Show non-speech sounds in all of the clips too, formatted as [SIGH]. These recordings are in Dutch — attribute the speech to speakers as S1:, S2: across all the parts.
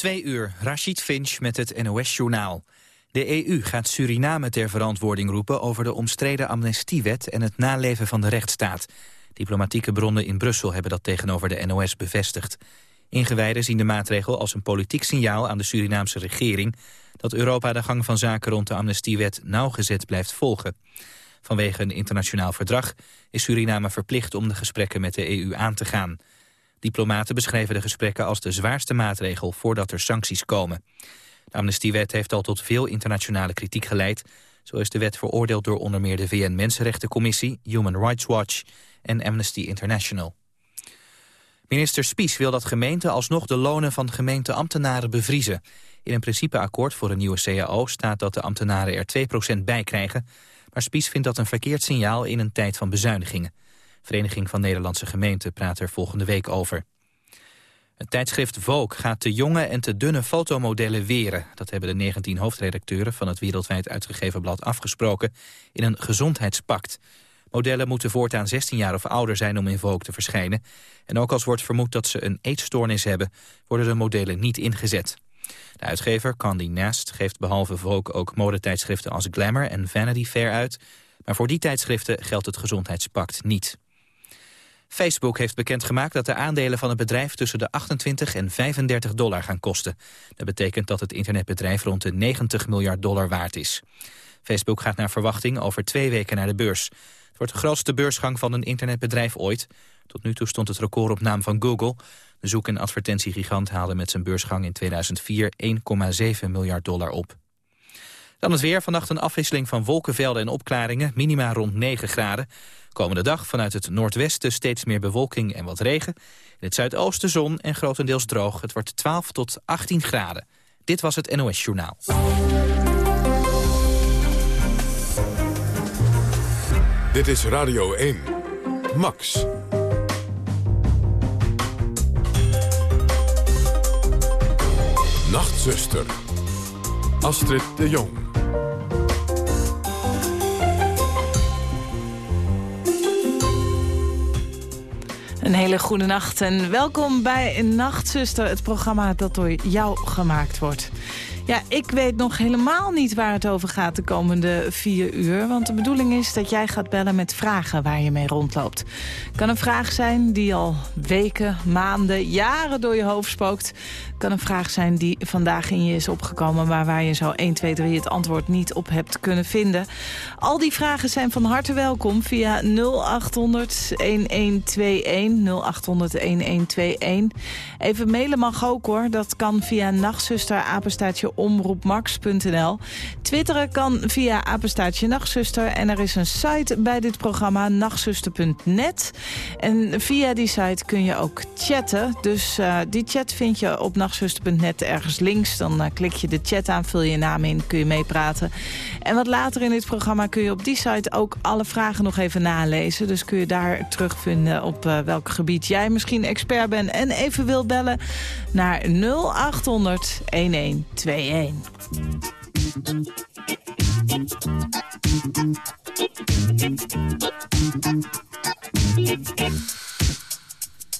S1: Twee uur, Rashid Finch met het NOS-journaal. De EU gaat Suriname ter verantwoording roepen over de omstreden amnestiewet en het naleven van de rechtsstaat. Diplomatieke bronnen in Brussel hebben dat tegenover de NOS bevestigd. Ingewijden zien de maatregel als een politiek signaal aan de Surinaamse regering... dat Europa de gang van zaken rond de amnestiewet nauwgezet blijft volgen. Vanwege een internationaal verdrag is Suriname verplicht om de gesprekken met de EU aan te gaan. Diplomaten beschreven de gesprekken als de zwaarste maatregel voordat er sancties komen. De amnestiewet heeft al tot veel internationale kritiek geleid. Zo is de wet veroordeeld door onder meer de VN-Mensenrechtencommissie, Human Rights Watch en Amnesty International. Minister Spies wil dat gemeenten alsnog de lonen van gemeenteambtenaren bevriezen. In een principeakkoord voor een nieuwe CAO staat dat de ambtenaren er 2% bij krijgen. Maar Spies vindt dat een verkeerd signaal in een tijd van bezuinigingen. Vereniging van Nederlandse Gemeenten praat er volgende week over. Het tijdschrift Vogue gaat te jonge en te dunne fotomodellen weren. Dat hebben de 19 hoofdredacteuren van het wereldwijd uitgegeven blad afgesproken in een gezondheidspact. Modellen moeten voortaan 16 jaar of ouder zijn om in Vogue te verschijnen. En ook als wordt vermoed dat ze een eetstoornis hebben, worden de modellen niet ingezet. De uitgever, Candy Nast, geeft behalve Vogue ook modetijdschriften als Glamour en Vanity Fair uit. Maar voor die tijdschriften geldt het gezondheidspact niet. Facebook heeft bekendgemaakt dat de aandelen van het bedrijf tussen de 28 en 35 dollar gaan kosten. Dat betekent dat het internetbedrijf rond de 90 miljard dollar waard is. Facebook gaat naar verwachting over twee weken naar de beurs. Het wordt de grootste beursgang van een internetbedrijf ooit. Tot nu toe stond het record op naam van Google. De zoek- en advertentiegigant haalde met zijn beursgang in 2004 1,7 miljard dollar op. Dan het weer. Vannacht een afwisseling van wolkenvelden en opklaringen. Minima rond 9 graden. Komende dag vanuit het noordwesten steeds meer bewolking en wat regen. In het zuidoosten zon en grotendeels droog. Het wordt 12 tot 18 graden. Dit was het NOS Journaal.
S2: Dit is Radio 1. Max. Nachtzuster. Astrid de Jong.
S3: Een hele goede nacht en welkom bij Nachtzuster, het programma dat door jou gemaakt wordt. Ja, ik weet nog helemaal niet waar het over gaat de komende vier uur. Want de bedoeling is dat jij gaat bellen met vragen waar je mee rondloopt. kan een vraag zijn die al weken, maanden, jaren door je hoofd spookt kan een vraag zijn die vandaag in je is opgekomen... maar waar je zo 1, 2, 3 het antwoord niet op hebt kunnen vinden. Al die vragen zijn van harte welkom via 0800-1121. 0800-1121. Even mailen mag ook hoor. Dat kan via nachtzuster. Twitteren kan via apenstaatje nachtzuster. En er is een site bij dit programma, nachtzuster.net. En via die site kun je ook chatten. Dus uh, die chat vind je op nachtzuster nachtzuster.net ergens links. Dan uh, klik je de chat aan, vul je naam in, kun je meepraten. En wat later in dit programma kun je op die site ook alle vragen nog even nalezen. Dus kun je daar terugvinden op uh, welk gebied jij misschien expert bent... en even wil bellen naar 0800 1121.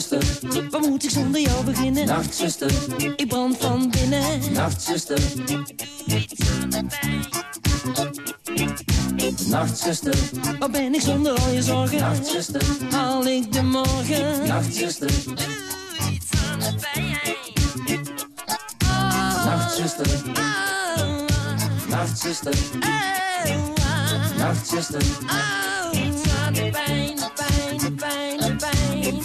S4: Nachtzuster, waar moet ik zonder jou beginnen? Nachtzuster, ik brand van binnen. Nachtzuster, Nachtzuster, waar ben ik zonder al je zorgen? Nachtzuster, haal ik de morgen? Nachtzuster, doe iets aan de pijn. Nachtzuster, Nachtzuster, Nachtzuster, iets aan de pijn, pijn, pijn, de pijn.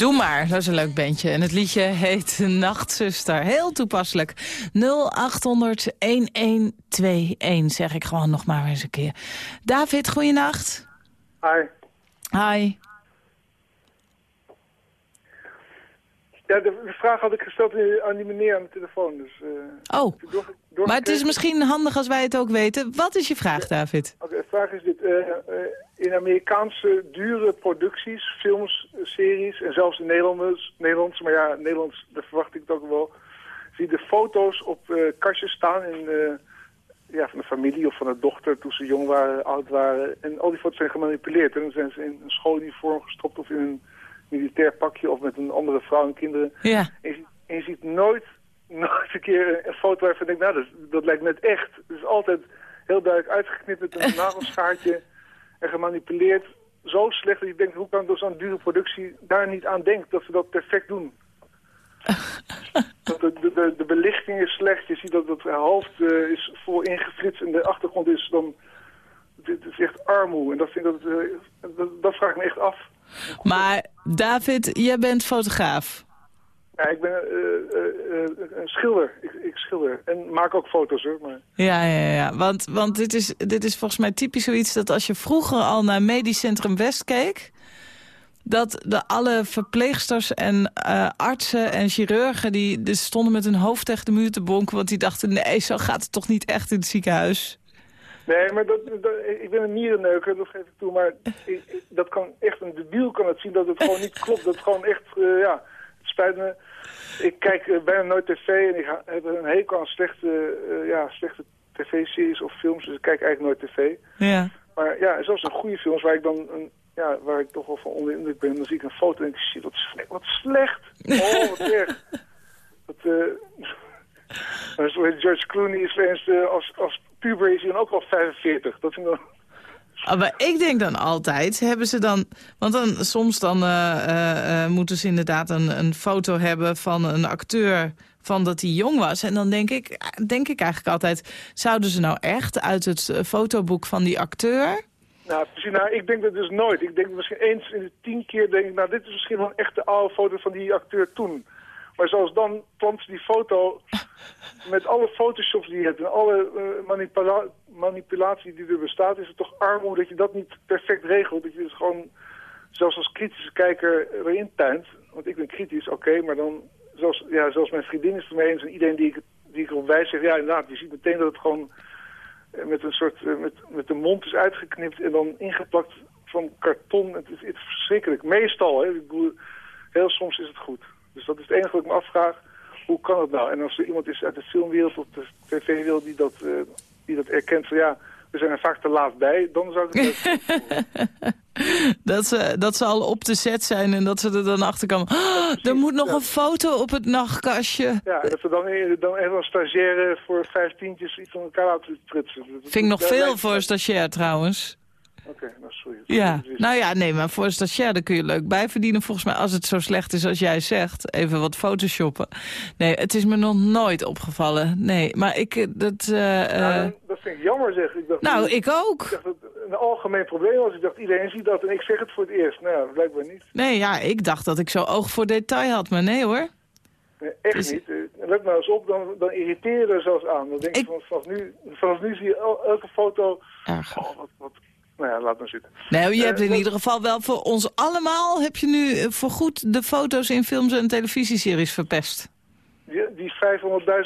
S3: Doe maar, dat is een leuk bandje. En het liedje heet [LAUGHS] Nachtzuster. Heel toepasselijk. 0800-1121 zeg ik gewoon nog maar eens een keer. David, goeienacht.
S5: Hi.
S3: Hi.
S5: Ja, de, vraag had ik gesteld aan die meneer aan de telefoon. Dus, eh,
S3: Oh,
S5: door, door
S3: maar het is misschien handig als wij het ook weten. Wat is je vraag, David?
S5: Oké, de vraag is dit. eh, eh, in Amerikaanse dure producties, films, series en zelfs in Nederlanders, Nederlands, maar ja, Nederlands, daar verwacht ik het ook wel, zie de foto's op eh, kastjes staan in, eh, ja, van de familie of van de dochter toen ze jong waren, oud waren. En al die foto's zijn gemanipuleerd. En dan zijn ze in een schooluniform gestopt of in een militair pakje of met een andere vrouw en kinderen.
S3: Ja.
S5: En je, ziet- en je ziet nooit, nooit een keer een foto waarvan je denkt, nou, dat, dat lijkt net echt. Het is altijd heel duidelijk uitgeknipt met een [LAUGHS] nagelschaartje en gemanipuleerd. Zo slecht dat je denkt, hoe kan door zo'n dure productie daar niet aan denkt dat ze dat perfect doen? [LAUGHS] dat de, de, de, de belichting is slecht, je ziet dat het hoofd eh, is vol ingeflitst en de achtergrond is dan... Dit is echt armoe en dat, vind ik dat, eh, dat, dat vraag ik me echt af.
S3: Maar David, jij bent fotograaf.
S5: Ja, ik ben eh, eh, eh, een schilder. Ik, ik schilder. En maak ook foto's hoor. Maar...
S3: Ja, ja, ja. Want, want dit, is, dit is volgens mij typisch zoiets dat als je vroeger al naar Medisch Centrum West keek... dat de alle verpleegsters en artsen en chirurgen... die dus stonden met hun hoofd tegen de muur te bonken... want die dachten, nee, zo gaat het toch niet echt in het ziekenhuis.
S5: Nee, maar dat, dat- ik ben een nierenneuker, dat geef ik toe. Maar ik- dat kan echt, een debiel kan het zien dat het gewoon niet klopt. Dat het gewoon echt, ja, het spijt me. Ik kijk eh, bijna nooit tv en ik heb een hekel aan slechte, eh, ja, slechte tv-series of films. Dus ik kijk eigenlijk nooit tv.
S3: Ja.
S5: Maar ja, zelfs een goede films waar ik dan een, ja, waar ik toch wel van onder de indruk ben. Dan zie ik een foto en denk ik, shit, wat slecht. Wat slecht. [LAUGHS] Oh, wat erg. Dat, eh [LAUGHS] George Clooney is als, als puber is hij dan ook al 45. Dat vind ik dan...
S3: Ah, Maar ik denk dan altijd, hebben ze dan... Want dan, soms dan eh, moeten ze inderdaad een, een foto hebben van een acteur... van dat hij jong was. En dan denk ik, denk ik eigenlijk altijd... zouden ze nou echt uit het fotoboek van die acteur...
S5: Nou, precies, nou, ik denk dat dus nooit. Ik denk misschien eens in de tien keer denk ik, nou, dit is misschien wel een echte oude foto van die acteur toen. Maar zoals dan plant die foto met alle photoshops die je hebt en alle eh, manipula manipulatie die er bestaat, is het toch armoede dat je dat niet perfect regelt. Dat je dus gewoon, zelfs als kritische kijker erin tuint. Want ik ben kritisch, oké, maar dan, zelfs, ja, zelfs mijn vriendin is het ermee eens en iedereen die ik, die ik erop wijs zegt, ja inderdaad, je ziet meteen dat het gewoon eh, met een soort, eh, met, met de mond is uitgeknipt en dan ingeplakt van karton. Het is, het verschrikkelijk. Meestal, hè. Ik bedoel, Heel soms is het goed. Dus dat is het enige wat ik me afvraag. Hoe kan het nou? En als er iemand is uit de filmwereld of de tv-wereld die, dat, eh, die dat erkent van ja, we zijn er vaak te laat bij, dan zou ik het. [LAUGHS]
S3: Dat ze, dat ze al op de set zijn en dat ze er dan achter komen. "Ah, er moet nog
S5: ja.
S3: een foto op het nachtkastje.
S5: Ja, dat we dan, dan even als stagiaire voor vijf tientjes iets van elkaar laten prutsen. Dat-
S3: Vind ik nog veel voor een stagiair trouwens.
S5: Oké, nou sorry.
S3: Ja, nou ja, nee, maar voor een stagiair daar kun je leuk bij verdienen. Volgens mij, als het zo slecht is als jij zegt, even wat photoshoppen. Nee, het is me nog nooit opgevallen. Nee, maar ik, eh, dat... eh, eh,
S5: Nou, dat vind ik jammer zeg. Ik dacht,
S3: nou,
S5: ik
S3: ik ook.
S5: dacht dat een algemeen probleem was. Ik dacht, iedereen ziet dat en ik zeg het voor het eerst. Nou ja, blijkbaar niet.
S3: Nee, ja, ik dacht dat ik zo oog voor detail had, maar nee hoor.
S5: Nee, echt
S3: Dus-
S5: niet. Eh, Let nou eens op, dan, dan irriteer je er zelfs aan. Dan denk ik,
S3: Ik-
S5: van, vanaf, nu, vanaf nu zie je el- elke foto...
S3: Erg.
S5: Oh, wat, wat... Nou ja, laat maar zitten.
S3: Nee, je
S5: Eh,
S3: hebt in ieder geval wel voor ons allemaal... heb je nu eh, voorgoed de foto's in films en televisieseries verpest.
S5: Die, die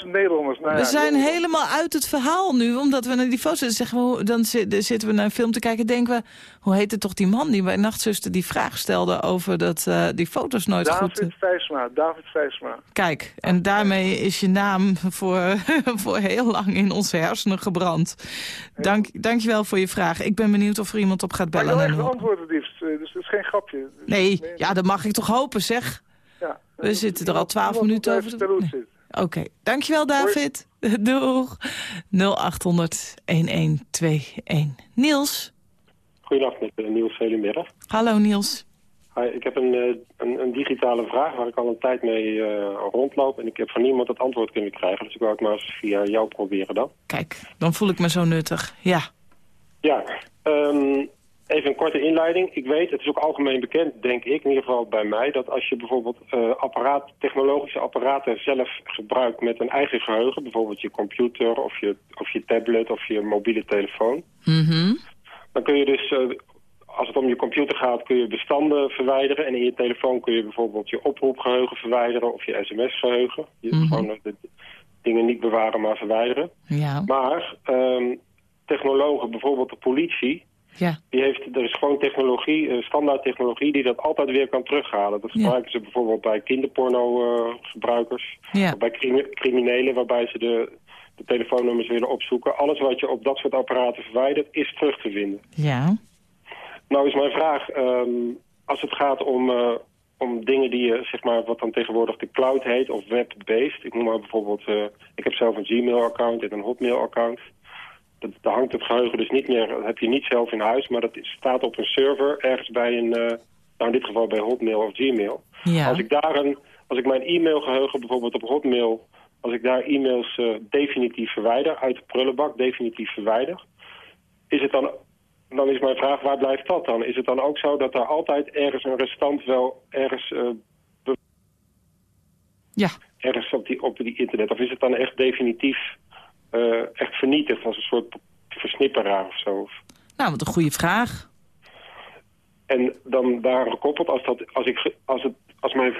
S5: 500.000 Nederlanders. Nou
S3: We zijn helemaal uit het verhaal nu, omdat we naar die foto's zeggen. We, dan zi- dan zitten we naar een film te kijken denken we... hoe heette toch die man die bij Nachtzuster die vraag stelde... over dat eh, die foto's nooit goed...
S5: David Vijsma, David Vijsma.
S3: Kijk, en daarmee is je naam [LAUGHS] voor, [LAUGHS] voor heel lang in onze hersenen gebrand. Dank, dankjewel voor je vraag. Ik ben benieuwd of er iemand op gaat
S5: Maar ik
S3: bellen.
S5: wil echt een
S3: hoe-
S5: antwoord het liefst, eh, dus het is geen grapje. Dus-
S3: Nee, ja, dat mag ik toch hopen, zeg. We zitten er al 12
S5: Iemand
S3: minuten over
S5: zit.
S3: Oké, dankjewel David. [LAUGHS] Doeg. 0800 1121. Niels.
S6: Goedendag, met eh, Niels Velenberg.
S3: Hallo Niels.
S6: Hi, ik heb een, eh, een, een digitale vraag waar ik al een tijd mee eh, rondloop. En ik heb van niemand het antwoord kunnen krijgen. Dus ik wou het maar eens via jou proberen dan.
S3: Kijk, dan voel ik me zo nuttig. Ja.
S6: Ja, ehm, even een korte inleiding. Ik weet, het is ook algemeen bekend, denk ik, in ieder geval bij mij... dat als je bijvoorbeeld eh, apparaat, technologische apparaten zelf gebruikt met een eigen geheugen... bijvoorbeeld je computer of je, of je tablet of je mobiele telefoon...
S3: Mhm.
S6: Dan kun je dus, eh, als het om je computer gaat, kun je bestanden verwijderen. En in je telefoon kun je bijvoorbeeld je oproepgeheugen verwijderen of je sms-geheugen. Je
S3: Mhm.
S6: Gewoon eh, de dingen niet bewaren, maar verwijderen.
S3: Ja.
S6: Maar ehm, technologen, bijvoorbeeld de politie,
S3: Ja.
S6: die heeft, er is gewoon technologie, eh, standaard technologie, die dat altijd weer kan terughalen. Dat
S3: Ja.
S6: gebruiken ze bijvoorbeeld bij kinderporno-gebruikers.
S3: Ja.
S6: Of bij crimi- criminelen waarbij ze de, de telefoonnummers willen opzoeken. Alles wat je op dat soort apparaten verwijdert, is terug te vinden.
S3: Ja.
S6: Nou is mijn vraag, ehm, als het gaat om, eh, om dingen die je, zeg maar, wat dan tegenwoordig de cloud heet, of web-based. Ik noem maar bijvoorbeeld, eh, ik heb zelf een Gmail-account en een Hotmail-account. Dat, daar hangt het geheugen dus niet meer, dat heb je niet zelf in huis, maar dat staat op een server ergens bij een, eh, nou in dit geval bij Hotmail of Gmail.
S3: Ja.
S6: Als ik daar een, als ik mijn e-mailgeheugen bijvoorbeeld op Hotmail, als ik daar e-mails eh, definitief verwijder, uit de prullenbak definitief verwijder, is het dan, dan is mijn vraag, waar blijft dat dan? Is het dan ook zo dat er altijd ergens een restant wel ergens, eh,
S3: Ja.
S6: ergens op die, op die internet, of is het dan echt definitief eh, echt vernietigd als een soort versnipperaar of zo?
S3: Nou, wat een goede vraag.
S6: En dan daaraan gekoppeld, als, dat, als, ik, als, het, als mijn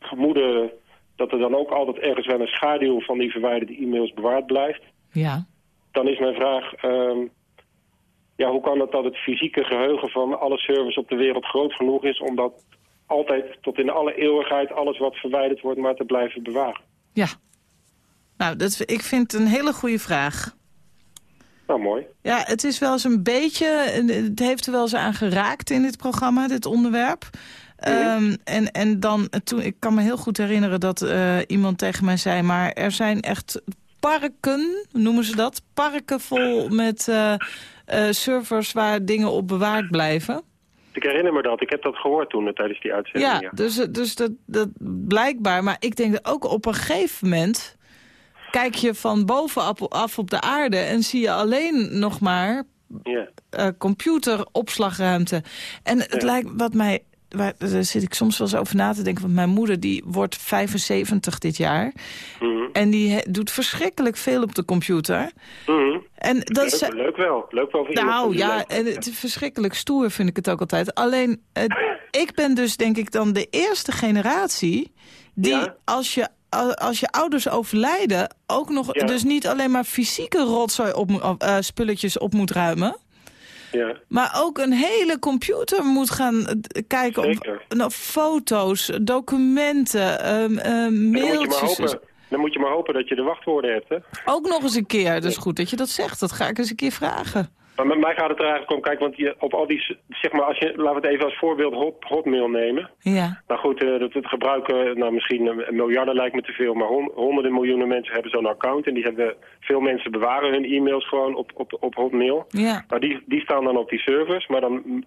S6: vermoeden dat er dan ook altijd ergens wel een schaduw van die verwijderde e-mails bewaard blijft,
S3: Ja.
S6: dan is mijn vraag, ehm, ja, hoe kan het dat het fysieke geheugen van alle servers op de wereld groot genoeg is om dat altijd tot in alle eeuwigheid alles wat verwijderd wordt maar te blijven bewaren?
S3: Ja. Nou, dat, ik vind het een hele goede vraag.
S6: Nou, mooi.
S3: Ja, het is wel eens een beetje... Het heeft er wel eens aan geraakt in dit programma, dit onderwerp. Ehm, en, en dan, toen, ik kan me heel goed herinneren dat eh, iemand tegen mij zei... maar er zijn echt parken, noemen ze dat? Parken vol met eh, eh, servers waar dingen op bewaard blijven.
S6: Ik herinner me dat. Ik heb dat gehoord toen tijdens die uitzending.
S3: Ja,
S6: Ja,
S3: dus, dus dat, dat blijkbaar. Maar ik denk dat ook op een gegeven moment... kijk je van bovenaf af op de aarde... en zie je alleen nog maar
S6: ja.
S3: eh, computeropslagruimte. En het
S6: Ja.
S3: lijkt wat mij... Waar, daar zit ik soms wel eens over na te denken. Want mijn moeder die wordt 75 dit jaar.
S6: Mhm.
S3: En die doet verschrikkelijk veel op de computer.
S6: Mhm.
S3: En dat is,
S6: leuk, leuk wel. Leuk wel voor
S3: nou ja, en het is verschrikkelijk stoer vind ik het ook altijd. Alleen, eh, [LAUGHS] ik ben dus denk ik dan de eerste generatie... die
S6: Ja.
S3: als, je, als je ouders overlijden... ook nog
S6: Ja.
S3: dus niet alleen maar fysieke rotzooi op, eh, spulletjes op moet ruimen...
S6: Ja.
S3: Maar ook een hele computer moet gaan eh, kijken op nou, foto's, documenten, ehm, ehm,
S6: En dan, moet je maar
S3: mailtjes.
S6: hopen, dan moet je maar hopen dat je de wachtwoorden hebt, hè?
S3: Ook nog eens een keer. Dus goed dat je dat zegt. Dat ga ik eens een keer vragen.
S6: Maar met mij gaat het er eigenlijk om, kijk, want je, op al die, zeg maar, als je, laten we het even als voorbeeld hot, Hotmail nemen.
S3: Ja,
S6: Nou goed, eh, dat het gebruiken, nou misschien een miljarden lijkt me te veel, maar hon- honderden miljoenen mensen hebben zo'n account. En die hebben, veel mensen bewaren hun e-mails gewoon op, op, op Hotmail.
S3: ja.
S6: Nou, die, die staan dan op die servers. Maar dan,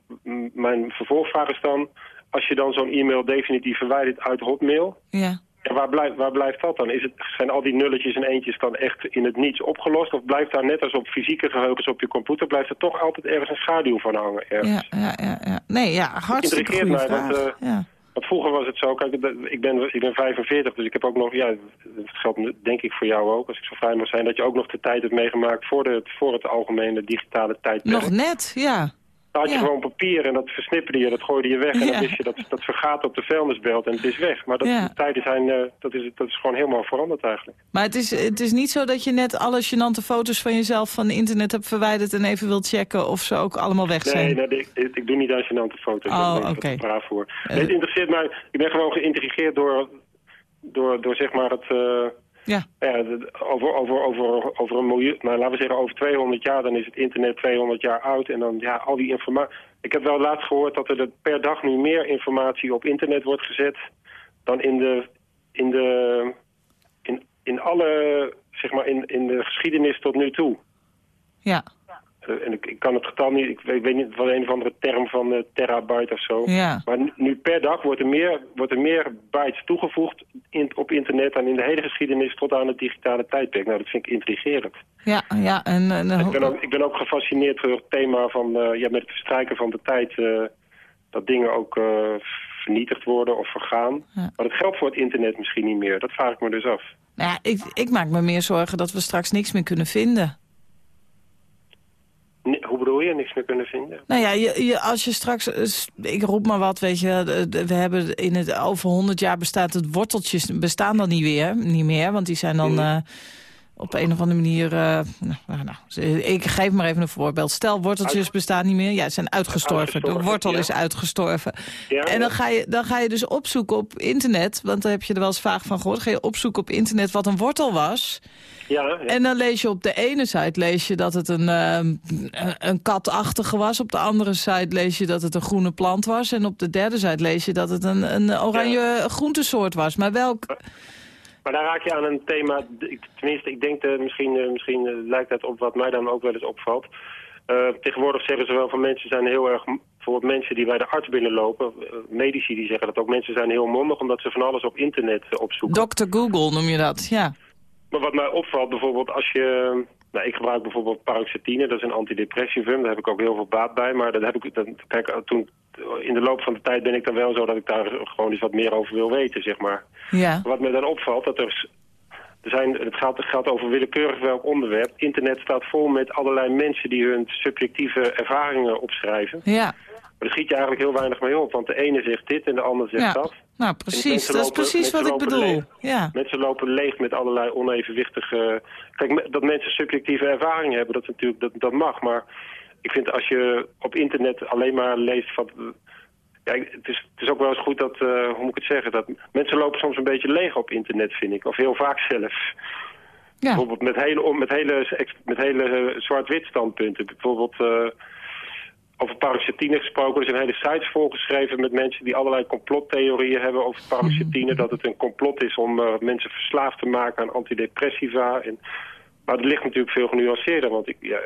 S6: mijn vervolgvraag is dan, als je dan zo'n e-mail definitief verwijdert uit Hotmail,
S3: ja.
S6: Ja, waar, blijft, waar blijft dat dan? Is het, zijn al die nulletjes en eentjes dan echt in het niets opgelost? Of blijft daar net als op fysieke geheugens op je computer... blijft er toch altijd ergens een schaduw van hangen? Ergens?
S3: Ja, ja, ja, ja. Nee, ja, hartstikke goede
S6: mij,
S3: vraag.
S6: want, eh,
S3: ja.
S6: Want vroeger was het zo, kijk, ik ben, ik ben 45, dus ik heb ook nog... Ja, dat geldt denk ik voor jou ook, als ik zo vrij mag zijn... dat je ook nog de tijd hebt meegemaakt voor, de, voor het algemene digitale tijdperk.
S3: Nog net, ja.
S6: Dan had je
S3: Ja.
S6: gewoon papier en dat versnipperde je, dat gooide je weg. En
S3: Ja.
S6: dan wist je, dat, dat vergaat op de vuilnisbelt en het is weg. Maar dat,
S3: Ja.
S6: de tijden zijn, eh, dat, is, dat is gewoon helemaal veranderd eigenlijk.
S3: Maar het is, het is niet zo dat je net alle gênante foto's van jezelf van internet hebt verwijderd... en even wilt checken of ze ook allemaal weg zijn.
S6: Nee, nee ik, ik, ik doe niet aan gênante foto's.
S3: Oh, oké.
S6: braaf voor.
S3: Eh.
S6: Nee, het interesseert mij. Ik ben gewoon geïntrigeerd door, door, door zeg maar het... eh,
S3: Ja,
S6: ja, over, over, over, over een miljoen, nou, laten we zeggen over 200 jaar, dan is het internet 200 jaar oud. En dan, ja, al die informatie. Ik heb wel laatst gehoord dat er per dag nu meer informatie op internet wordt gezet dan in de, in de, in, in alle, zeg maar, in, in de geschiedenis tot nu toe.
S3: ja,
S6: en ik, ik kan het getal niet, ik weet, niet wat een of andere term van eh, terabyte of zo.
S3: ja.
S6: Maar nu, nu per dag wordt er meer, wordt er meer bytes toegevoegd in, op internet dan in de hele geschiedenis tot aan het digitale tijdperk. Nou, dat vind ik intrigerend.
S3: Ja, ja. En, en,
S6: Ik ben ook, ik ben ook gefascineerd door het thema van eh, ja, met het verstrijken van de tijd eh, dat dingen ook eh, vernietigd worden of vergaan.
S3: Ja.
S6: Maar dat geldt voor het internet misschien niet meer. Dat vraag ik me dus af.
S3: nou ja, ik, ik maak me meer zorgen dat we straks niks meer kunnen vinden.
S6: Niks meer kunnen vinden?
S3: Nou ja, je, je, als je straks, eh, ik roep maar wat, weet je, we hebben in het over 100 jaar bestaat het worteltjes bestaan dan niet weer, niet meer, want die zijn dan
S6: Mm.
S3: eh, op een of andere manier, eh, nou, nou, nou, ik geef maar even een voorbeeld. Stel, worteltjes
S6: Uit-
S3: bestaan niet meer, ja, ze zijn uitgestorven.
S6: Uitgestorven,
S3: de wortel
S6: ja.
S3: is uitgestorven.
S6: Ja,
S3: En dan ga, je, dan ga je dus opzoeken op internet, want daar heb je er wel eens vaak van gehoord. Ga je opzoeken op internet wat een wortel was.
S6: Ja, ja.
S3: En dan lees je op de ene site lees je dat het een, ehm, een- een katachtige was. Op de andere site lees je dat het een groene plant was. En op de derde site lees je dat het een, een oranje groentesoort was. Maar welk...
S6: Maar daar raak je aan een thema, tenminste, ik denk, eh, misschien, eh, misschien eh, lijkt dat op wat mij dan ook wel eens opvalt. Eh, tegenwoordig zeggen ze wel van mensen zijn heel erg, bijvoorbeeld mensen die bij de arts binnenlopen, medici die zeggen dat ook mensen zijn heel mondig omdat ze van alles op internet opzoeken.
S3: Dr. Google noem je dat, ja.
S6: Maar wat mij opvalt bijvoorbeeld als je... Nou, ik gebruik bijvoorbeeld paroxetine, dat is een antidepressivum. Daar heb ik ook heel veel baat bij. Maar dat heb ik, dat, kijk, eh, toen, in de loop van de tijd ben ik dan wel zo dat ik daar gewoon eens wat meer over wil weten, zeg maar.
S3: Ja,
S6: Wat me dan opvalt, dat er, er zijn, het gaat, het gaat over willekeurig welk onderwerp. Internet staat vol met allerlei mensen die hun subjectieve ervaringen opschrijven.
S3: ja.
S6: Maar daar schiet je eigenlijk heel weinig mee op, want de ene zegt dit en de ander zegt
S3: ja.
S6: dat.
S3: Nou, precies. Dat is
S6: lopen-
S3: precies wat ik bedoel.
S6: leeg.
S3: Ja,
S6: Mensen lopen leeg met allerlei onevenwichtige... Kijk, dat mensen subjectieve ervaringen hebben, dat, natuurlijk, dat, dat mag. Maar ik vind als je op internet alleen maar leest van... Ja, het, is, het is ook wel eens goed dat, eh, hoe moet ik het zeggen... dat mensen lopen soms een beetje leeg op internet, vind ik. Of heel vaak zelfs.
S3: ja.
S6: Bijvoorbeeld met hele, met hele, met hele eh, zwart-wit standpunten. Bijvoorbeeld eh, over paroxetine gesproken. Er zijn hele sites volgeschreven met mensen die allerlei complottheorieën hebben over paroxetine. Dat het een complot is om eh, mensen verslaafd te maken aan antidepressiva. En, maar het ligt natuurlijk veel genuanceerder. Want ik, ja,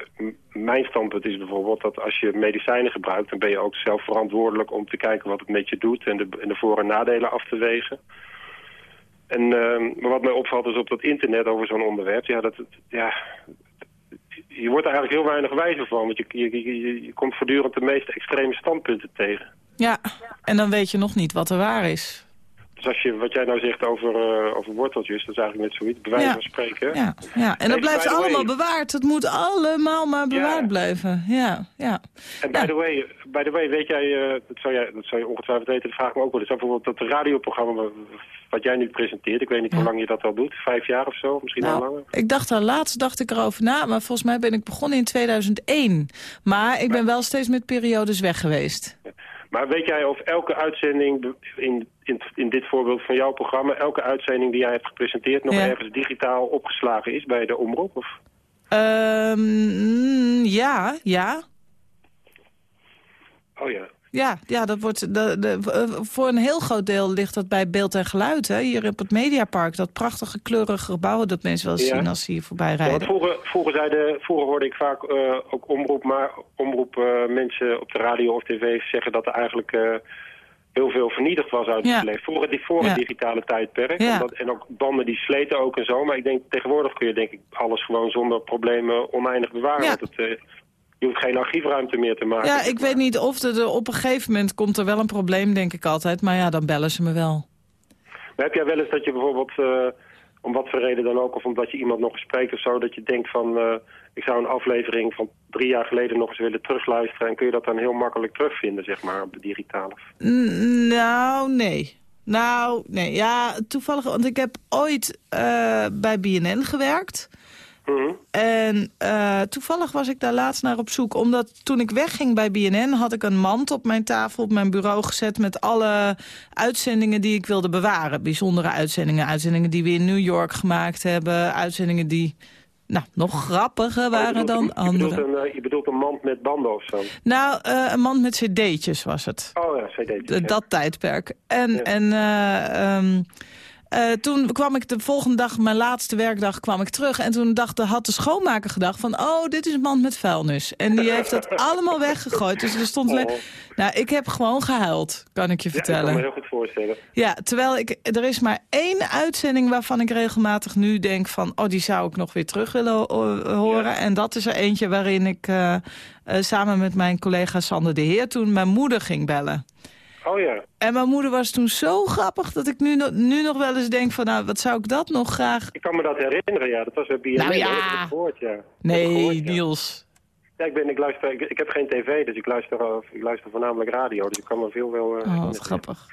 S6: mijn standpunt is bijvoorbeeld dat als je medicijnen gebruikt... dan ben je ook zelf verantwoordelijk om te kijken wat het met je doet... en de, en de voor- en nadelen af te wegen. En, ehm, maar wat mij opvalt is op dat internet over zo'n onderwerp... Ja, dat, ja, je wordt er eigenlijk heel weinig wijzer van. Want je, je, je, je komt voortdurend de meest extreme standpunten tegen.
S3: ja, en dan weet je nog niet wat er waar is.
S6: Dus als je, wat jij nou zegt over, eh, over worteltjes, dat is eigenlijk net zoiets,
S3: Ja.
S6: van spreken.
S3: Ja, ja. en dat blijft
S6: way-
S3: allemaal bewaard. Het moet allemaal maar bewaard
S6: Ja.
S3: blijven. Ja, ja.
S6: En by, the way, by the way, weet jij, eh, dat, zou jij, dat zou je ongetwijfeld weten, dat vraag me ook wel eens. Bijvoorbeeld dat radioprogramma wat jij nu presenteert. Ik weet niet hoe lang je dat al doet. Vijf jaar of zo, misschien al
S3: Nou,
S6: langer.
S3: ik dacht daar laatst dacht ik erover na, maar volgens mij ben ik begonnen in 2001. Maar ik ben wel steeds met periodes weg geweest.
S6: Maar weet jij of elke uitzending, in, in, in dit voorbeeld van jouw programma... elke uitzending die jij hebt gepresenteerd nog
S3: Ja.
S6: ergens digitaal opgeslagen is bij de omroep? Of?
S3: Ehm, mm, ja, ja.
S6: Oh ja.
S3: Ja, ja, dat wordt de, de, eh, voor een heel groot deel ligt dat bij beeld en geluid. Hè? Hier op het Mediapark, dat prachtige kleurige gebouw... dat mensen wel eens
S6: Ja.
S3: zien als ze hier voorbij
S6: Ja,
S3: rijden.
S6: vroeger, vroeger, zeiden, vroeger hoorde ik vaak eh, ook omroep, maar omroep eh, mensen op de radio of tv zeggen dat er eigenlijk heel veel vernietigd was uit het
S3: Ja.
S6: verleden. Voor het, voor het
S3: Ja.
S6: digitale tijdperk.
S3: Ja.
S6: Omdat, en ook banden die sleten ook en zo. Maar ik denk tegenwoordig kun je denk ik alles gewoon zonder problemen oneindig bewaren.
S3: Ja.
S6: Want het, je hoeft geen archiefruimte meer te maken.
S3: Ja, ik weet niet of er op een gegeven moment komt er wel een probleem, denk ik altijd. Maar ja, dan bellen ze me wel.
S6: Maar heb jij wel eens dat je bijvoorbeeld, eh, om wat voor reden dan ook... of omdat je iemand nog spreekt of zo... dat je denkt van, eh, ik zou een aflevering van drie jaar geleden nog eens willen terugluisteren... en kun je dat dan heel makkelijk terugvinden, zeg maar, op de digitale?
S3: N- nou, nee. Nou, nee. Ja, toevallig, want ik heb ooit eh, bij BNN gewerkt.
S6: Mhm.
S3: En eh, toevallig was ik daar laatst naar op zoek. Omdat toen ik wegging bij BNN had ik een mand op mijn tafel op mijn bureau gezet... met alle uitzendingen die ik wilde bewaren. Bijzondere uitzendingen. Uitzendingen die we in New York gemaakt hebben. Uitzendingen die nou, nog grappiger
S6: Oh,
S3: waren dan
S6: je bedoelt,
S3: andere.
S6: een, eh, je bedoelt een mand met banden of zo?
S3: Nou, eh, een mand met cd'tjes was het.
S6: Oh ja, ja.
S3: dat tijdperk. En,
S6: Ja.
S3: en eh, ehm, eh, toen kwam ik de volgende dag, mijn laatste werkdag, kwam ik terug. En toen dacht, had de schoonmaker gedacht van... oh, dit is een man met vuilnis. En die heeft dat [LAUGHS] allemaal weggegooid. Dus er stond...
S6: Oh.
S3: Nou, ik heb gewoon gehuild, kan ik je
S6: Ja, ik kan me
S3: vertellen.
S6: heel goed voorstellen.
S3: Ja, terwijl ik, er is maar één uitzending waarvan ik regelmatig nu denk van... oh, die zou ik nog weer terug willen ho- horen.
S6: Ja.
S3: En dat is er eentje waarin ik eh, eh, samen met mijn collega Sander de Heer... toen mijn moeder ging bellen.
S6: Oh ja.
S3: En mijn moeder was toen zo grappig dat ik nu, nog- nu nog wel eens denk van... nou, wat zou ik dat nog graag...
S6: Ik kan me dat herinneren, ja. Dat was bij BNN.
S3: Nou ja.
S6: hoor. Dat heb ik gehoord, ja.
S3: Nee,
S6: gehoord, ja.
S3: Niels.
S6: Ja, ik, ben, ik, luister, ik, ik heb geen tv, dus ik luister, eh, ik luister voornamelijk radio. Dus ik kan me veel wel... eh,
S3: Oh, wat grappig.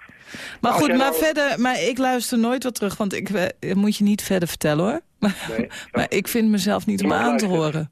S3: Maar
S6: Als
S3: goed, maar
S6: nou-
S3: verder... Maar ik luister nooit wat terug, want ik eh, moet je niet verder vertellen, hoor. Maar,
S6: Nee. [LAUGHS]
S3: maar ik vind mezelf niet om aan te horen.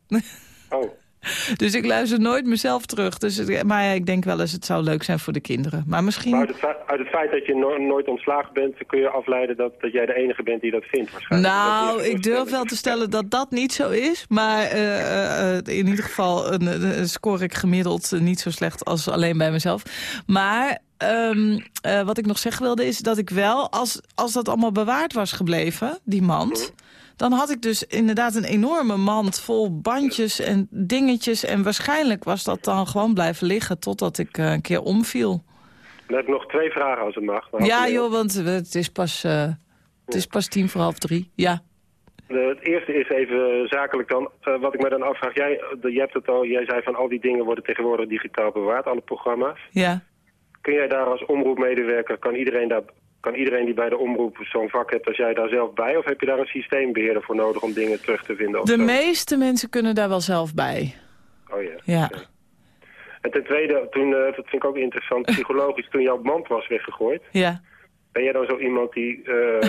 S6: Oh, [LAUGHS]
S3: Dus ik luister nooit mezelf terug. Dus, het- maar ja, ik denk wel eens, het zou leuk zijn voor de kinderen. Maar misschien...
S6: maar uit het, fe- uit het feit dat je no- nooit ontslagen bent... kun je afleiden dat, dat jij de enige bent die dat vindt waarschijnlijk.
S3: Nou, ik durf wel te stellen dat dat niet zo is. Maar eh, eh, eh, in ieder geval eh, scoor ik gemiddeld niet zo slecht als alleen bij mezelf. Maar ehm, eh, wat ik nog zeggen wilde is dat ik wel, als, als dat allemaal bewaard was gebleven, die mand... dan had ik dus inderdaad een enorme mand vol bandjes en dingetjes. En waarschijnlijk was dat dan gewoon blijven liggen totdat ik eh, een keer omviel.
S6: Dan heb ik nog twee vragen als het mag.
S3: Ja joh, want het is pas, eh, het is pas tien voor half drie. Ja.
S6: De- het eerste is even zakelijk dan. Eh, wat ik me dan afvraag, jij, de, jij hebt het al, jij zei van al die dingen worden tegenwoordig digitaal bewaard, alle programma's.
S3: Ja.
S6: Kun jij daar als omroepmedewerker, kan iedereen, daar, kan iedereen die bij de omroep zo'n vak heeft, als jij daar zelf bij? Of heb je daar een systeembeheerder voor nodig om dingen terug te vinden?
S3: De
S6: zo?
S3: meeste mensen kunnen daar wel zelf bij.
S6: Oh ja.
S3: Ja.
S6: En ten tweede, toen, eh, dat vind ik ook interessant, [LAUGHS] psychologisch, toen jouw band was weggegooid,
S3: Ja.
S6: ben jij dan zo iemand die, eh, [LAUGHS]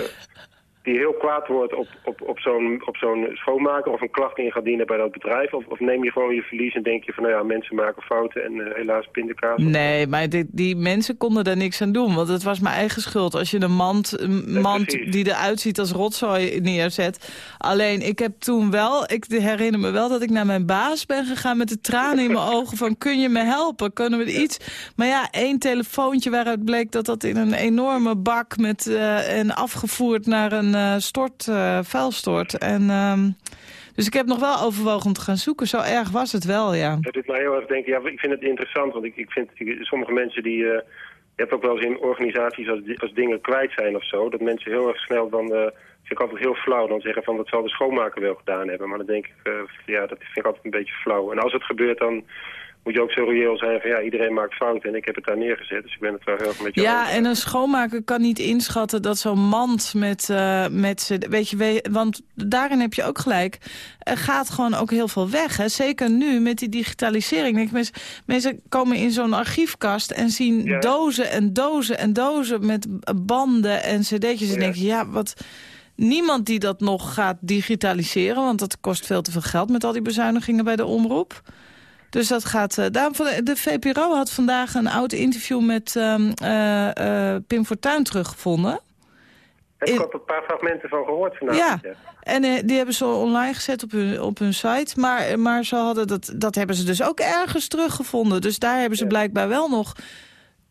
S6: die heel kwaad wordt op, op, op zo'n op zo'n schoonmaker of een klacht in gaat dienen bij dat bedrijf? Of, of neem je gewoon je verlies en denk je van, nou ja, mensen maken fouten en eh, helaas pindakaas?
S3: Nee, maar die, die mensen konden daar niks aan doen. Want het was mijn eigen schuld. Als je een mand, een mand die eruit ziet als rotzooi neerzet. Alleen, ik heb toen wel... Ik herinner me wel dat ik naar mijn baas ben gegaan met de tranen in mijn [LAUGHS] ogen. Van, kun je me helpen? Kunnen we iets... Maar ja, één telefoontje waaruit bleek dat dat in een enorme bak... Met, eh, en afgevoerd naar een eh, stort, eh, vuilstort. En... ehm, dus ik heb nog wel overwogen om te gaan zoeken. Zo erg was het wel, ja.
S6: Doet mij heel erg denken, ja, ik vind het interessant, want ik, ik vind sommige mensen die... eh, je hebt ook wel eens in organisaties als, als dingen kwijt zijn of zo, dat mensen heel erg snel dan... vind ik altijd heel flauw, dan zeggen van dat zal de schoonmaker wel gedaan hebben. Maar dan denk ik, ja, dat vind ik altijd een beetje flauw. En als het gebeurt, dan moet je ook zo reëel zijn van ja, iedereen maakt fouten en ik heb het daar neergezet. Dus ik ben het wel heel erg met je
S3: Ja, en een schoonmaker kan niet inschatten dat zo'n mand met, eh met weet je, want daarin heb je ook gelijk, er gaat gewoon ook heel veel weg. Hè? Zeker nu met die digitalisering. Denk, ik, mensen, mensen komen in zo'n archiefkast en zien
S6: Ja.
S3: dozen en dozen en dozen met banden en cd'tjes. En
S6: Ja.
S3: denk je, ja, wat... Niemand die dat nog gaat digitaliseren, want dat kost veel te veel geld met al die bezuinigingen bij de omroep. Dus dat gaat... daarom van de, de VPRO had vandaag een oud interview met ehm, eh, eh, Pim Fortuyn teruggevonden.
S6: Heb ik ook een paar fragmenten van gehoord vanavond.
S3: Ja. En die hebben ze online gezet op hun, op hun site. Maar, maar ze hadden dat, dat hebben ze dus ook ergens teruggevonden. Dus daar hebben ze blijkbaar wel nog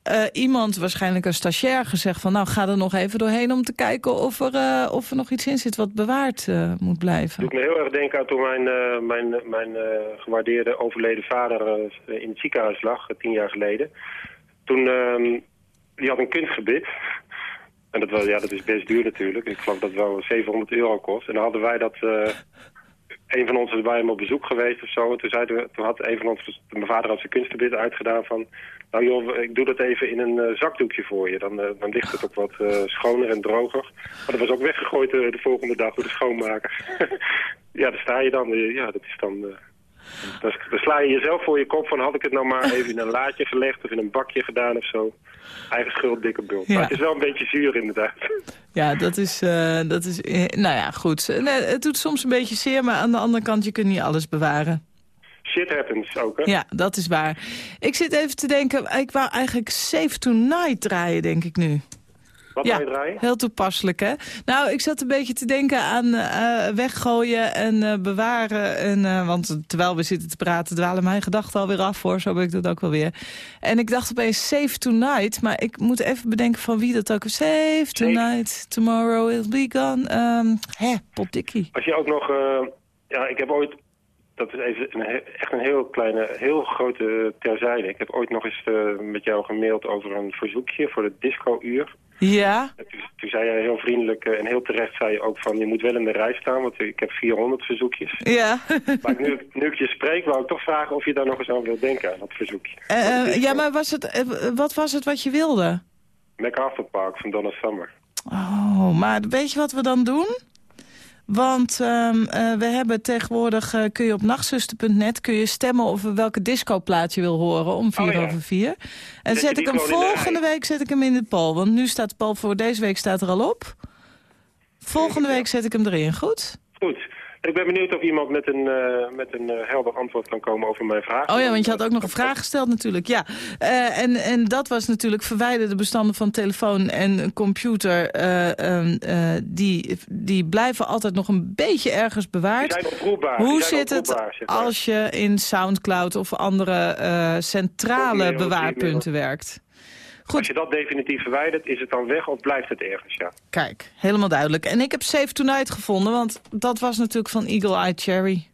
S3: eh, iemand, waarschijnlijk een stagiair, gezegd van... nou, ga er nog even doorheen om te kijken of er, eh, of er nog iets in zit wat bewaard eh, moet blijven.
S6: doet me heel erg denken aan toen mijn, mijn, mijn gewaardeerde overleden vader in het ziekenhuis lag, tien jaar geleden. Toen, ehm, die had een kunstgebied. En dat, was, ja, dat is best duur natuurlijk. Ik geloof dat het wel 700 euro kost. En dan hadden wij dat... een van ons was bij hem op bezoek geweest of zo. En toen, we, toen had een van ons, mijn vader had zijn kunstgebied uitgedaan van... Nou joh, ik doe dat even in een eh, zakdoekje voor je. Dan, eh, dan ligt het ook wat eh, schoner en droger. Maar dat was ook weggegooid de volgende dag door de schoonmaker. [LAUGHS] ja, daar sta je dan. ja, dat is dan... dan, sla je jezelf voor je kop van had ik het nou maar even in een laadje gelegd of in een bakje gedaan of zo. Eigen schuld, dikke bult.
S3: Ja.
S6: Maar het is wel een beetje zuur inderdaad.
S3: Ja, dat is... dat is nou ja, goed. Nee, het doet soms een beetje zeer, maar aan de andere kant... je kunt niet alles bewaren.
S6: Shit happens ook, hè?
S3: Ja, dat is waar. Ik zit even te denken, ik wou eigenlijk Save Tonight draaien, denk ik nu.
S6: Wat
S3: ja,
S6: draaien?
S3: heel toepasselijk, hè? Nou, ik zat een beetje te denken aan eh, weggooien en eh, bewaren. En, eh, want terwijl we zitten te praten, dwalen mijn gedachten alweer af, voor. Zo ben ik dat ook wel weer. En ik dacht opeens Save Tonight, maar ik moet even bedenken van wie dat ook is. Save Tonight, tomorrow will be gone. Ehm hè.
S6: Als je ook nog... ja, ik heb ooit... Dat is even een, echt een heel kleine, heel grote terzijde. Ik heb ooit nog eens eh, met jou gemaild over een verzoekje voor het disco-uur.
S3: Ja,
S6: En Toen, toen zei jij heel vriendelijk eh, en heel terecht zei je ook van... je moet wel in de rij staan, want ik heb 400 verzoekjes.
S3: ja. [LAUGHS]
S6: Maar nu, nu ik je spreek, wou ik toch vragen of je daar nog eens aan wilt denken, aan dat verzoekje.
S3: Eh,
S6: Dat
S3: ja, maar was het, wat was het wat je wilde?
S6: MacArthur Park van Donna Summer.
S3: Oh, maar weet je wat we dan doen? Want ehm, eh, we hebben tegenwoordig, eh, kun je op nachtzuster.net kun je stemmen over welke discoplaat je wil horen om vier
S6: Oh, ja.
S3: over vier. En
S6: Zet je
S3: zet ik hem volgende week zet ik hem in de poll. Want nu staat de poll voor deze week staat er al op. Volgende week zet ik hem erin, goed?
S6: Goed. Ik ben benieuwd of iemand met een, eh, met een eh, helder antwoord kan komen over mijn vraag.
S3: Oh ja, want je had ook nog een vraag gesteld natuurlijk. Ja, Eh, en, en dat was natuurlijk verwijderde bestanden van telefoon en computer. eh, ehm, eh, die, die blijven altijd nog een beetje ergens
S6: Die
S3: bewaard.
S6: zijn oproepbaar. Die
S3: Hoe
S6: zijn
S3: zit het
S6: oproepbaar,
S3: als je in Soundcloud of andere centrale bewaarpunten werkt?
S6: Als je dat definitief verwijdert, is het dan weg of blijft het ergens? Ja.
S3: kijk, helemaal duidelijk. En ik heb Save Tonight gevonden, want dat was natuurlijk van Eagle Eye Cherry.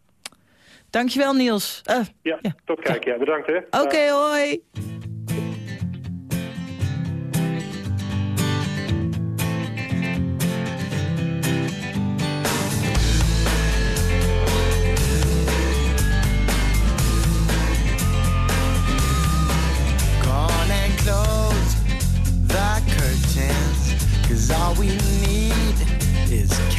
S3: Dankjewel Niels. Eh,
S6: Ja,
S3: Ja.
S6: tot kijk. Ja, bedankt hè.
S3: Oké, hoi.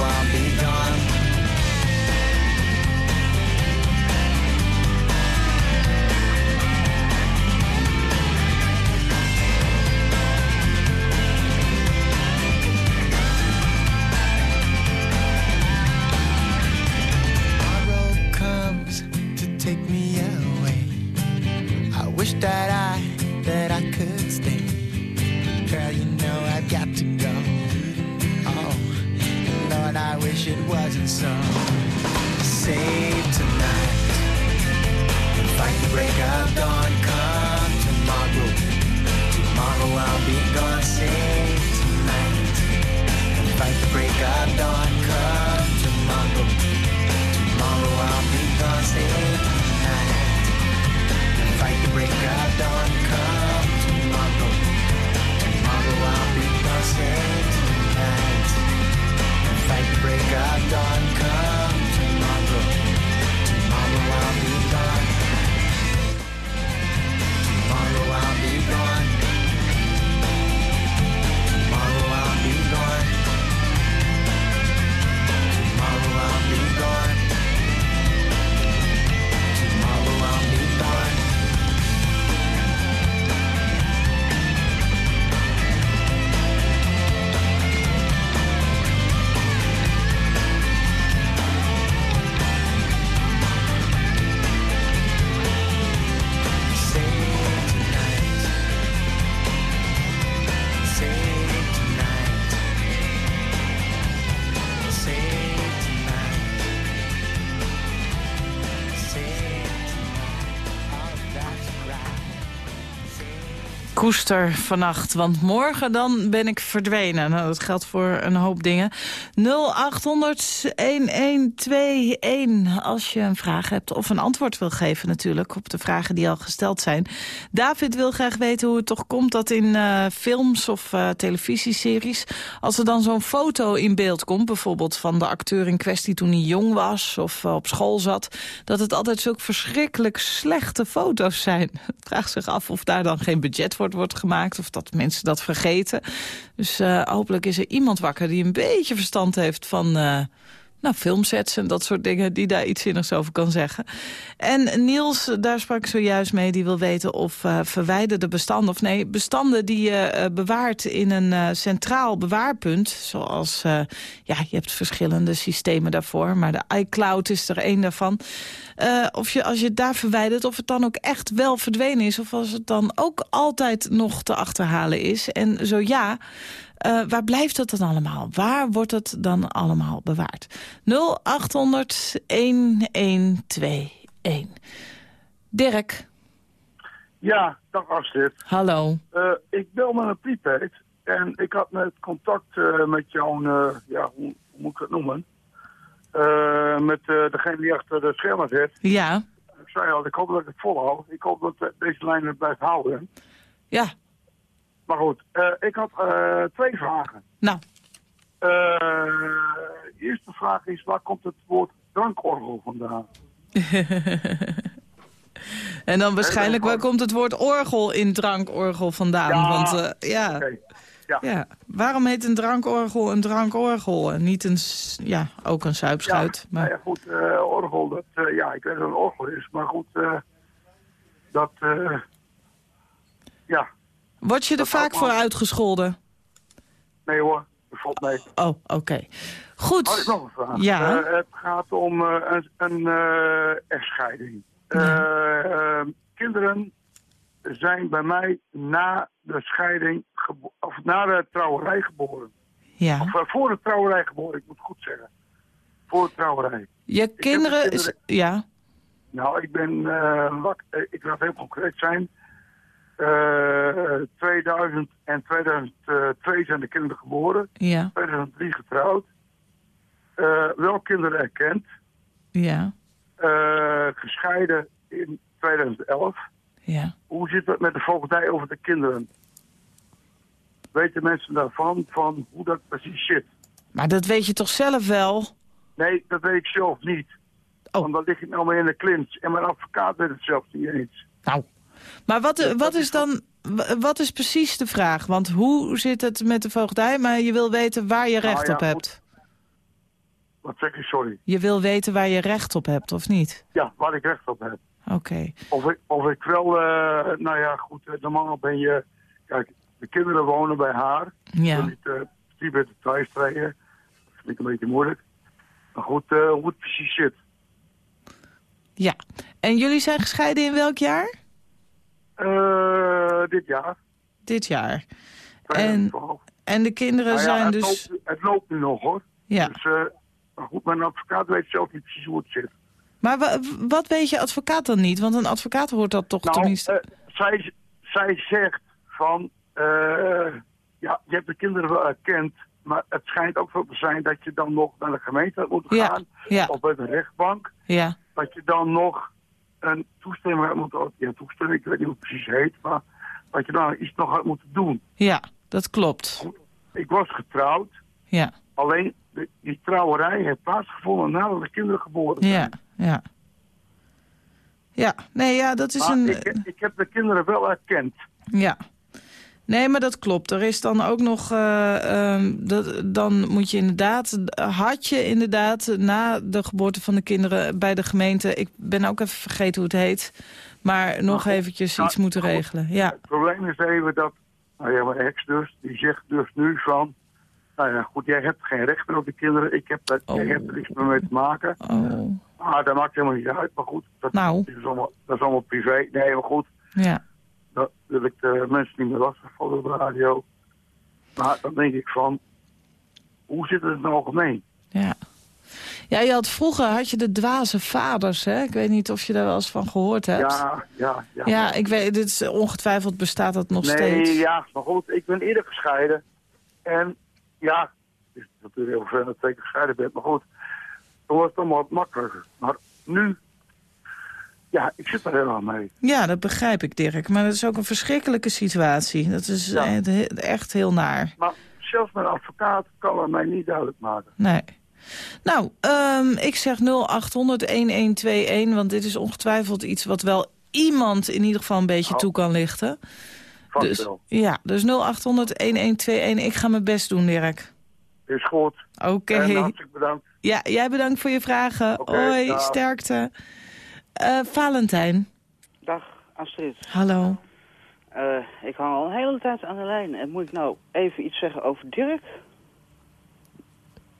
S7: I'll be gone.
S3: Koester vannacht, want morgen dan ben ik verdwenen. Nou, dat geldt voor een hoop dingen. 0800-1121 als je een vraag hebt of een antwoord wil geven natuurlijk... op de vragen die al gesteld zijn. David wil graag weten hoe het toch komt dat in eh, films of eh, televisieseries... als er dan zo'n foto in beeld komt, bijvoorbeeld van de acteur in kwestie... toen hij jong was of eh, op school zat... dat het altijd zulke verschrikkelijk slechte foto's zijn. [LAUGHS] Vraag zich af of daar dan geen budget voor wordt gemaakt... of dat mensen dat vergeten. Dus eh, hopelijk is er iemand wakker die een beetje verstand heeft van... nou, filmsets en dat soort dingen, die daar iets zinnigs over kan zeggen. En Niels, daar sprak ik zojuist mee, die wil weten of eh, verwijderde bestanden... of nee, bestanden die je eh, bewaart in een eh, centraal bewaarpunt... zoals, ja, je hebt verschillende systemen daarvoor... maar de iCloud is er één daarvan... Of je, als je het daar verwijdert, of het dan ook echt wel verdwenen is... of als het dan ook altijd nog te achterhalen is. En zo ja, eh, waar blijft het dan allemaal? Waar wordt het dan allemaal bewaard? 0800 1121. Dirk,
S8: Ja, dag Astrid.
S3: hallo.
S8: Eh, ik bel met een prepaid en ik had net contact eh, met jouw, ja, hoe, hoe moet ik het noemen? Met degene die achter de schermen zit.
S3: Ja,
S8: Ik zei al, ik hoop dat ik het volhoud. Ik hoop dat deze lijn het blijft houden.
S3: ja.
S8: Maar goed, eh, ik had eh, twee vragen.
S3: Nou,
S8: Eh, de eerste vraag is, waar komt het woord drankorgel vandaan? [LAUGHS]
S3: en dan waarschijnlijk, waar komt het woord orgel in drankorgel vandaan?
S8: Ja,
S3: Want ja,
S8: ja.
S3: ja, waarom heet een drankorgel een drankorgel en niet een, ja, ook een suipschuit?
S8: Ja,
S3: maar...
S8: nou ja, goed, orgel, dat, ja, ik weet dat het een orgel is, maar goed, eh, dat, eh, ja,
S3: Word je er vaak voor uitgescholden?
S8: nee hoor, dat valt mee.
S3: Oh, oké. Goed.
S8: Had ik nog een vraag?
S3: Ja.
S8: Eh, het gaat om eh, een, een eh, echtscheiding. Eh, eh, kinderen zijn bij mij na de scheiding, of na de trouwerij geboren.
S3: Ja.
S8: Of voor de trouwerij geboren, ik moet het goed zeggen. Voor de trouwerij.
S3: Je kinderen... is-
S8: kinderen-
S3: Ja.
S8: Nou, ik ben, wat, ik laat heel concreet zijn. Eh 2000 en 2002 zijn de kinderen geboren.
S3: Ja.
S8: 2003 getrouwd. Eh, wel kinderen erkend.
S3: Ja.
S8: Eh, gescheiden in 2011.
S3: Ja.
S8: Hoe zit het met de voogdij over de kinderen? weten mensen daarvan, van hoe dat precies zit?
S3: Maar dat weet je toch zelf wel?
S8: Nee, dat weet ik zelf niet.
S3: Oh.
S8: Want dan lig ik nou maar in de clinch. En mijn advocaat weet het zelf niet eens.
S3: Nou. Maar wat, wat is dan... Wat is precies de vraag? Want hoe zit het met de voogdij? Maar je wil weten waar je recht
S8: Nou ja,
S3: op hebt.
S8: Wat zeg je, sorry?
S3: Je wil weten waar je recht op hebt, of niet?
S8: Ja, waar ik recht op heb.
S3: Oké.
S8: Of ik, of ik wel, eh, nou ja, goed, eh, normaal ben je... Kijk, de kinderen wonen bij haar. Ik wil
S3: Ja.
S8: niet uh, diep in details treden. Dat vind ik een beetje moeilijk. Maar goed, eh, hoe het precies zit.
S3: ja. En jullie zijn gescheiden in welk jaar?
S8: Eh, dit jaar.
S3: Dit jaar.
S8: 2012.
S3: En de kinderen
S8: Nou ja,
S3: zijn
S8: het,
S3: dus...
S8: loopt, het loopt nu nog hoor.
S3: Ja.
S8: Dus, eh, maar goed, mijn advocaat weet zelf niet precies hoe het zit.
S3: Maar wa- wat weet je advocaat dan niet? Want een advocaat hoort dat toch
S8: Nou,
S3: tenminste...
S8: eh, zij, zij zegt van, eh, ja, je hebt de kinderen wel erkend, maar het schijnt ook zo te zijn dat je dan nog naar de gemeente moet
S3: Ja,
S8: gaan,
S3: ja.
S8: of bij de rechtbank,
S3: Ja.
S8: dat je dan nog een toestemming uit moet, ja, toestemming, ik weet niet hoe het precies heet, maar dat je dan iets nog had moeten doen.
S3: Ja, dat klopt.
S8: Ik was getrouwd,
S3: Ja.
S8: alleen de- die trouwerij heeft plaatsgevonden nadat de kinderen geboren zijn.
S3: Ja, ja. Ja, nee, ja, dat is
S8: Maar
S3: een...
S8: ik, ik heb de kinderen wel erkend.
S3: Ja. Nee, maar dat klopt. Er is dan ook nog... eh, ehm, dat, dan moet je inderdaad... Had je inderdaad na de geboorte van de kinderen bij de gemeente... Ik ben ook even vergeten hoe het heet. Maar nog
S8: goed.
S3: eventjes
S8: Nou,
S3: iets moeten
S8: goed.
S3: regelen. Ja,
S8: Het probleem is even dat, nou ja, mijn ex dus, die zegt dus nu van, nou ja, goed, jij hebt geen recht meer op de kinderen, ik heb dat, jij
S3: Oh.
S8: hebt er niks meer mee te maken.
S3: oh,
S8: Ah, dat maakt helemaal niet uit, maar goed, dat,
S3: Nou.
S8: is, allemaal, dat is allemaal privé. Nee, maar goed,
S3: ja.
S8: Dat wil ik de mensen niet meer lastigvallen op de radio. Maar dan denk ik van, hoe zit het in het algemeen?
S3: Ja. Ja, je had, vroeger had je de dwaze vaders, hè? Ik weet niet of je daar wel eens van gehoord hebt.
S8: Ja, ja, ja.
S3: Ja, ik weet, dit is, ongetwijfeld bestaat dat nog
S8: nee,
S3: steeds.
S8: ja, maar goed, ik ben eerder gescheiden. En ja, het is natuurlijk heel vervelend dat ik gescheiden ben, maar goed. Dan wordt het allemaal wat makkelijker. Maar nu, ja, ik zit er helemaal mee.
S3: Ja, dat begrijp ik, Dirk. Maar dat is ook een verschrikkelijke situatie. Dat is
S8: Ja.
S3: eh, echt heel naar.
S8: Maar zelfs mijn advocaat kan het mij niet duidelijk maken.
S3: Nee. Nou, ehm, ik zeg 0800-1121, want dit is ongetwijfeld iets wat wel iemand in ieder geval een beetje
S8: Oh.
S3: toe kan lichten.
S8: Vast
S3: Dus,
S8: wel.
S3: ja, dus 0800-1121. Ik ga mijn best doen, Dirk.
S8: Is goed.
S3: Oké.
S8: Hartelijk bedankt.
S3: Ja, jij bedankt voor je vragen.
S8: Oké,
S3: Hoi,
S8: dag.
S3: sterkte. Eh, Valentijn,
S9: Dag Astrid.
S3: hallo.
S9: Eh, ik hang al een hele tijd aan de lijn. En moet ik nou even iets zeggen over Dirk?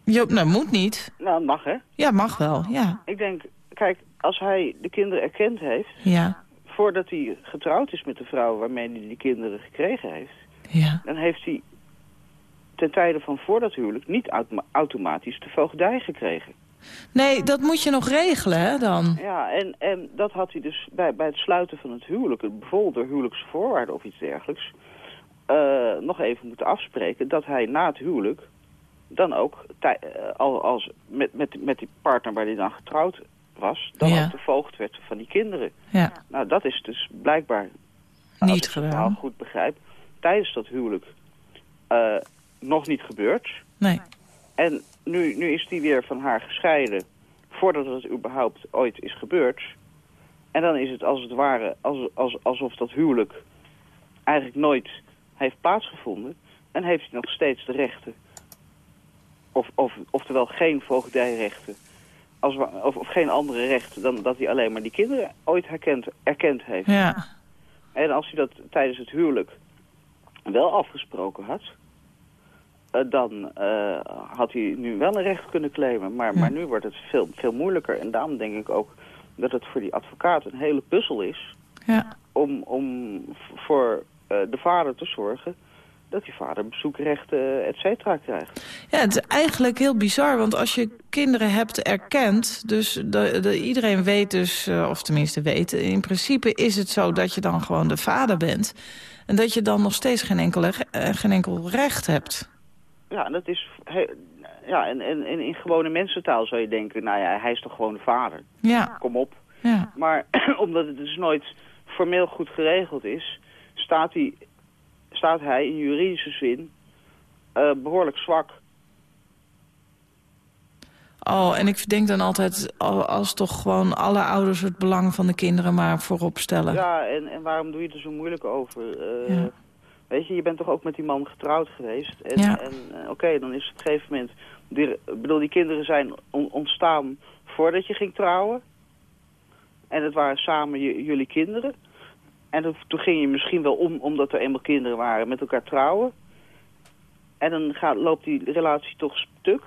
S3: Jo, nou, moet niet.
S9: Nou, mag hè.
S3: Ja, mag wel, ja.
S9: Ik denk, kijk, als hij de kinderen erkend heeft...
S3: Ja,
S9: voordat hij getrouwd is met de vrouw waarmee hij die kinderen gekregen heeft...
S3: ja.
S9: dan heeft hij ten tijde van voor dat huwelijk niet automa- automatisch de voogdij gekregen.
S3: Nee, dat moet je nog regelen, hè, dan.
S9: Ja, en, en dat had hij dus bij, bij het sluiten van het huwelijk... bijvoorbeeld door huwelijkse voorwaarden of iets dergelijks... eh, nog even moeten afspreken dat hij na het huwelijk... dan ook eh, al als met, met, met die partner waar hij dan getrouwd was... dan
S3: Ja.
S9: ook de voogd werd van die kinderen.
S3: Ja,
S9: Nou, dat is dus blijkbaar, als
S3: niet
S9: ik het verhaal
S3: gedaan.
S9: goed begrijp... tijdens dat huwelijk eh, nog niet gebeurd...
S3: Nee,
S9: En nu, nu is die weer van haar gescheiden voordat het überhaupt ooit is gebeurd. En dan is het als het ware als, als, alsof dat huwelijk eigenlijk nooit heeft plaatsgevonden. En heeft hij nog steeds de rechten. Of, of, oftewel geen voogdijrechten. Als, of, of geen andere rechten dan dat hij alleen maar die kinderen ooit herkend, erkend heeft.
S3: ja.
S9: En als hij dat tijdens het huwelijk wel afgesproken had... eh, dan eh, had hij nu wel een recht kunnen claimen. Maar, maar nu wordt het veel, veel moeilijker. En daarom denk ik ook dat het voor die advocaat een hele puzzel is...
S3: Ja,
S9: om, om voor eh, de vader te zorgen dat die vader bezoekrechten, et cetera, krijgt.
S3: ja, het is eigenlijk heel bizar, want als je kinderen hebt erkend... dus de, de, iedereen weet dus, of tenminste weet... in principe is het zo dat je dan gewoon de vader bent... en dat je dan nog steeds geen, enkele, geen enkel recht hebt.
S9: Ja, en dat is... he- ja, en, en, en in gewone mensentaal zou je denken, nou ja, hij is toch gewoon de vader.
S3: Ja,
S9: Kom op.
S3: ja,
S9: Maar [CLEARS THROAT] omdat het dus nooit formeel goed geregeld is, staat hij, staat hij in juridische zin eh, behoorlijk zwak.
S3: Oh, en ik denk dan altijd al- als toch gewoon alle ouders het belang van de kinderen maar voorop stellen.
S9: Ja, en, en waarom doe je er zo moeilijk over? Eh,
S3: Ja.
S9: Weet je, je bent toch ook met die man getrouwd geweest? En,
S3: Ja.
S9: en eh, oké, dan is het op een gegeven moment... Die, bedoel, die kinderen zijn on- ontstaan voordat je ging trouwen. En het waren samen jullie kinderen. En toen- ging je misschien wel om, omdat er eenmaal kinderen waren, met elkaar trouwen. En dan gaat, loopt die relatie toch stuk.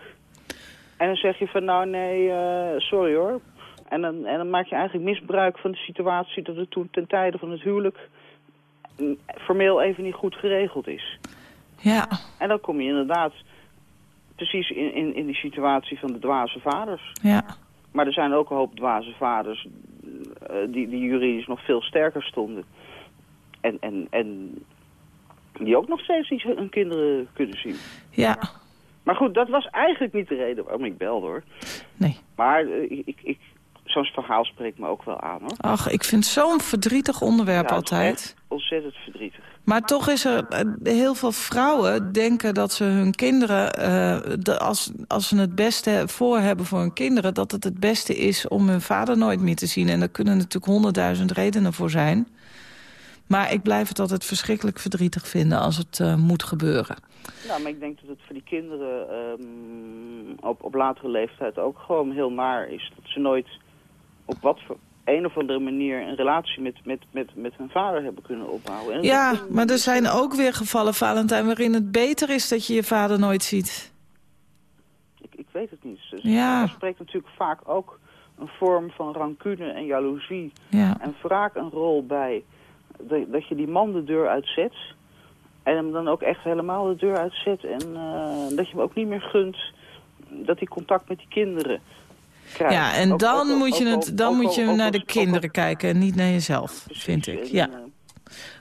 S9: En dan zeg je van, nou nee, eh, sorry hoor. En dan, en dan maak je eigenlijk misbruik van de situatie dat het toen ten tijde van het huwelijk formeel even niet goed geregeld is.
S3: Ja,
S9: En dan kom je inderdaad precies in, in, in die situatie van de dwaze vaders.
S3: ja.
S9: Maar er zijn ook een hoop dwaze vaders eh, die, die juridisch nog veel sterker stonden. En, en, en die ook nog steeds niet hun kinderen kunnen zien.
S3: Ja,
S9: Maar goed, dat was eigenlijk niet de reden waarom ik belde hoor.
S3: nee.
S9: Maar eh, ik, ik, zo'n verhaal spreekt me ook wel aan hoor.
S3: Ach, ik vind zo'n verdrietig onderwerp
S9: Ja,
S3: altijd.
S9: ontzettend verdrietig.
S3: Maar toch is er eh, heel veel vrouwen denken dat ze hun kinderen, eh, de, als, als ze het beste voor hebben voor hun kinderen, dat het het beste is om hun vader nooit meer te zien. En daar kunnen natuurlijk honderdduizend redenen voor zijn. Maar ik blijf het altijd verschrikkelijk verdrietig vinden als het eh, moet gebeuren.
S9: Nou, maar ik denk dat het voor die kinderen ehm, op, op latere leeftijd ook gewoon heel naar is. Dat ze nooit op wat voor een of andere manier een relatie met, met, met, met hun vader hebben kunnen opbouwen. En
S3: Ja, maar er zijn ook weer gevallen, Valentijn, waarin het beter is dat je je vader nooit ziet.
S9: Ik, ik weet het niet. Dus
S3: Ja.
S9: Er spreekt natuurlijk vaak ook een vorm van rancune en jaloezie
S3: Ja,
S9: en wraak een rol bij. Dat, dat je die man de deur uitzet en hem dan ook echt helemaal de deur uitzet. En eh, dat je hem ook niet meer gunt dat hij contact met die kinderen krijgt.
S3: ja en dan
S9: ook
S3: moet je, het, dan
S9: ook
S3: moet je naar de kinderen kijken en niet naar jezelf,
S9: Precies,
S3: vind ik. Ja.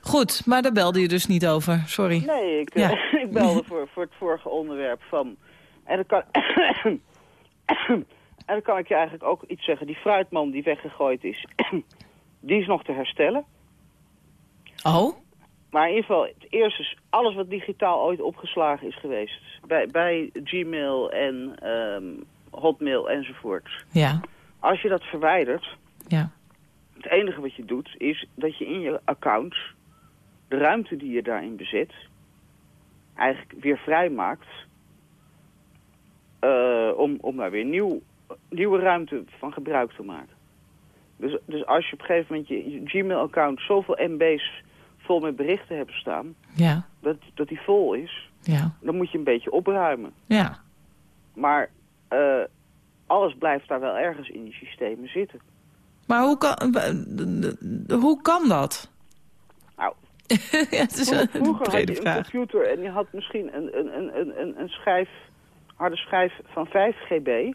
S3: Goed, maar daar belde je dus niet over, sorry.
S9: Nee, ik,
S3: Ja.
S9: eh, [LAUGHS] ik belde [LAUGHS] voor, voor het vorige onderwerp van... En dan, kan, [COUGHS] en dan kan ik je eigenlijk ook iets zeggen. Die fruitman die weggegooid is, [COUGHS] die is nog te herstellen.
S3: Oh?
S9: Maar in ieder geval, het eerste is alles wat digitaal ooit opgeslagen is geweest. Bij, bij Gmail en ehm, Hotmail enzovoort.
S3: Ja,
S9: Als je dat verwijdert,
S3: ja.
S9: het enige wat je doet is dat je in je account de ruimte die je daarin bezet eigenlijk weer vrijmaakt eh, om, om daar weer nieuw, nieuwe ruimte van gebruik te maken. Dus, dus als je op een gegeven moment je, je Gmail-account zoveel MB's vol met berichten hebt staan,
S3: Ja,
S9: dat, dat die vol is,
S3: ja,
S9: dan moet je een beetje opruimen.
S3: ja.
S9: Maar eh, alles blijft daar wel ergens in die systemen zitten.
S3: Maar hoe kan, hoe kan dat?
S9: Nou, [LAUGHS]
S3: ja, het is
S9: Vroeger, had je een computer en je had misschien een, een, een, een- een, schijf, harde schijf van 5 GB.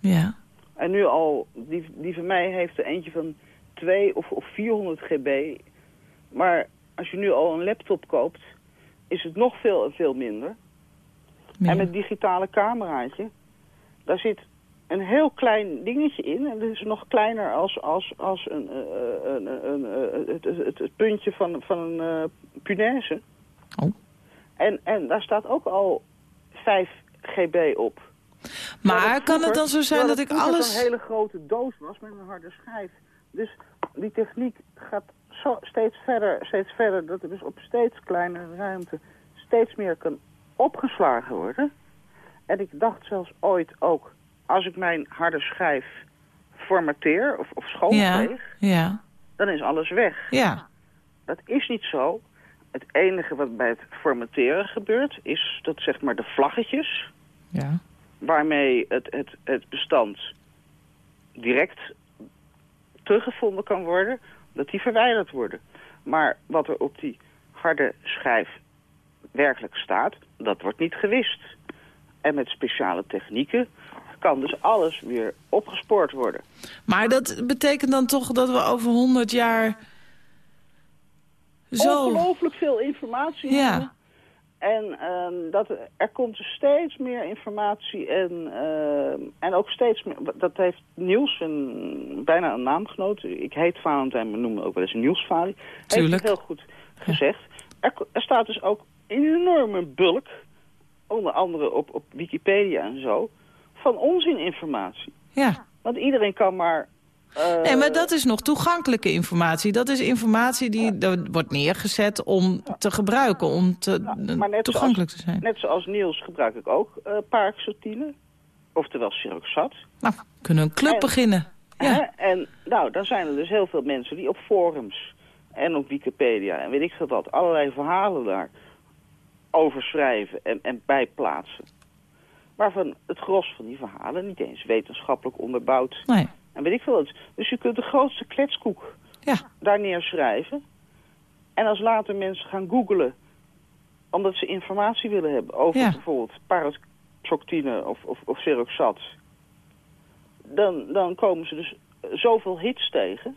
S3: Ja,
S9: En nu al, die, die van mij heeft er eentje van 2 of, of 400 GB. Maar als je nu al een laptop koopt, is het nog veel en veel minder. En met digitale cameraatje, daar zit een heel klein dingetje in. En dat is nog kleiner als, als, als een, eh, een, een, een, eh, het, het, het, puntje van, van een eh punaise.
S3: Oh.
S9: En, en daar staat ook al 5 GB op.
S3: maar kan het dan zo zijn dat ik alles...
S9: een hele grote doos was met een harde schijf. Dus die techniek gaat zo steeds verder, steeds verder. Dat er dus op steeds kleinere ruimte steeds meer kan opgeslagen worden. En ik dacht zelfs ooit ook, als ik mijn harde schijf formateer of, of
S3: Ja,
S9: schoonveeg,
S3: ja,
S9: dan is alles weg.
S3: ja.
S9: Dat is niet zo. Het enige wat bij het formateren gebeurt, is dat zeg maar de vlaggetjes
S3: Ja,
S9: waarmee het, het, het bestand direct teruggevonden kan worden, dat die verwijderd worden. Maar wat er op die harde schijf werkelijk staat, dat wordt niet gewist. En met speciale technieken kan dus alles weer opgespoord worden.
S3: maar dat betekent dan toch dat we over 100 jaar zo...
S9: Ongelooflijk veel informatie
S3: Ja.
S9: hebben. En ehm, dat, er- komt dus steeds meer informatie en, ehm, en ook steeds meer... Dat heeft Niels een, bijna een naamgenoot. Ik heet Valentijn, maar noem me ook wel eens Niels Vali. Heeft
S3: Tuurlijk.
S9: het heel goed gezegd. er, er staat dus ook een enorme bulk, onder andere op, op Wikipedia en zo, van onzininformatie.
S3: Ja.
S9: Want iedereen kan maar... eh,
S3: Nee, maar dat is nog toegankelijke informatie. Dat is informatie die er wordt neergezet om te gebruiken, om te,
S9: maar net
S3: toegankelijk
S9: zoals,
S3: te zijn.
S9: Net zoals Niels gebruik ik ook eh paroxetine, oftewel Siroxat.
S3: Nou, kunnen een club
S9: En-
S3: beginnen.
S9: Hè?
S3: Ja.
S9: En nou, dan zijn er dus heel veel mensen die op forums en op Wikipedia en weet ik veel wat, allerlei verhalen daar over schrijven en, en bijplaatsen. Waarvan het gros van die verhalen niet eens wetenschappelijk onderbouwd
S3: Nee.
S9: en weet ik veel wat. Dus je kunt de grootste kletskoek
S3: Ja.
S9: daar neerschrijven. En als later mensen gaan googlen, omdat ze informatie willen hebben over
S3: Ja.
S9: bijvoorbeeld paroxetine of, of, of Seroxat, dan, dan komen ze dus zoveel hits tegen.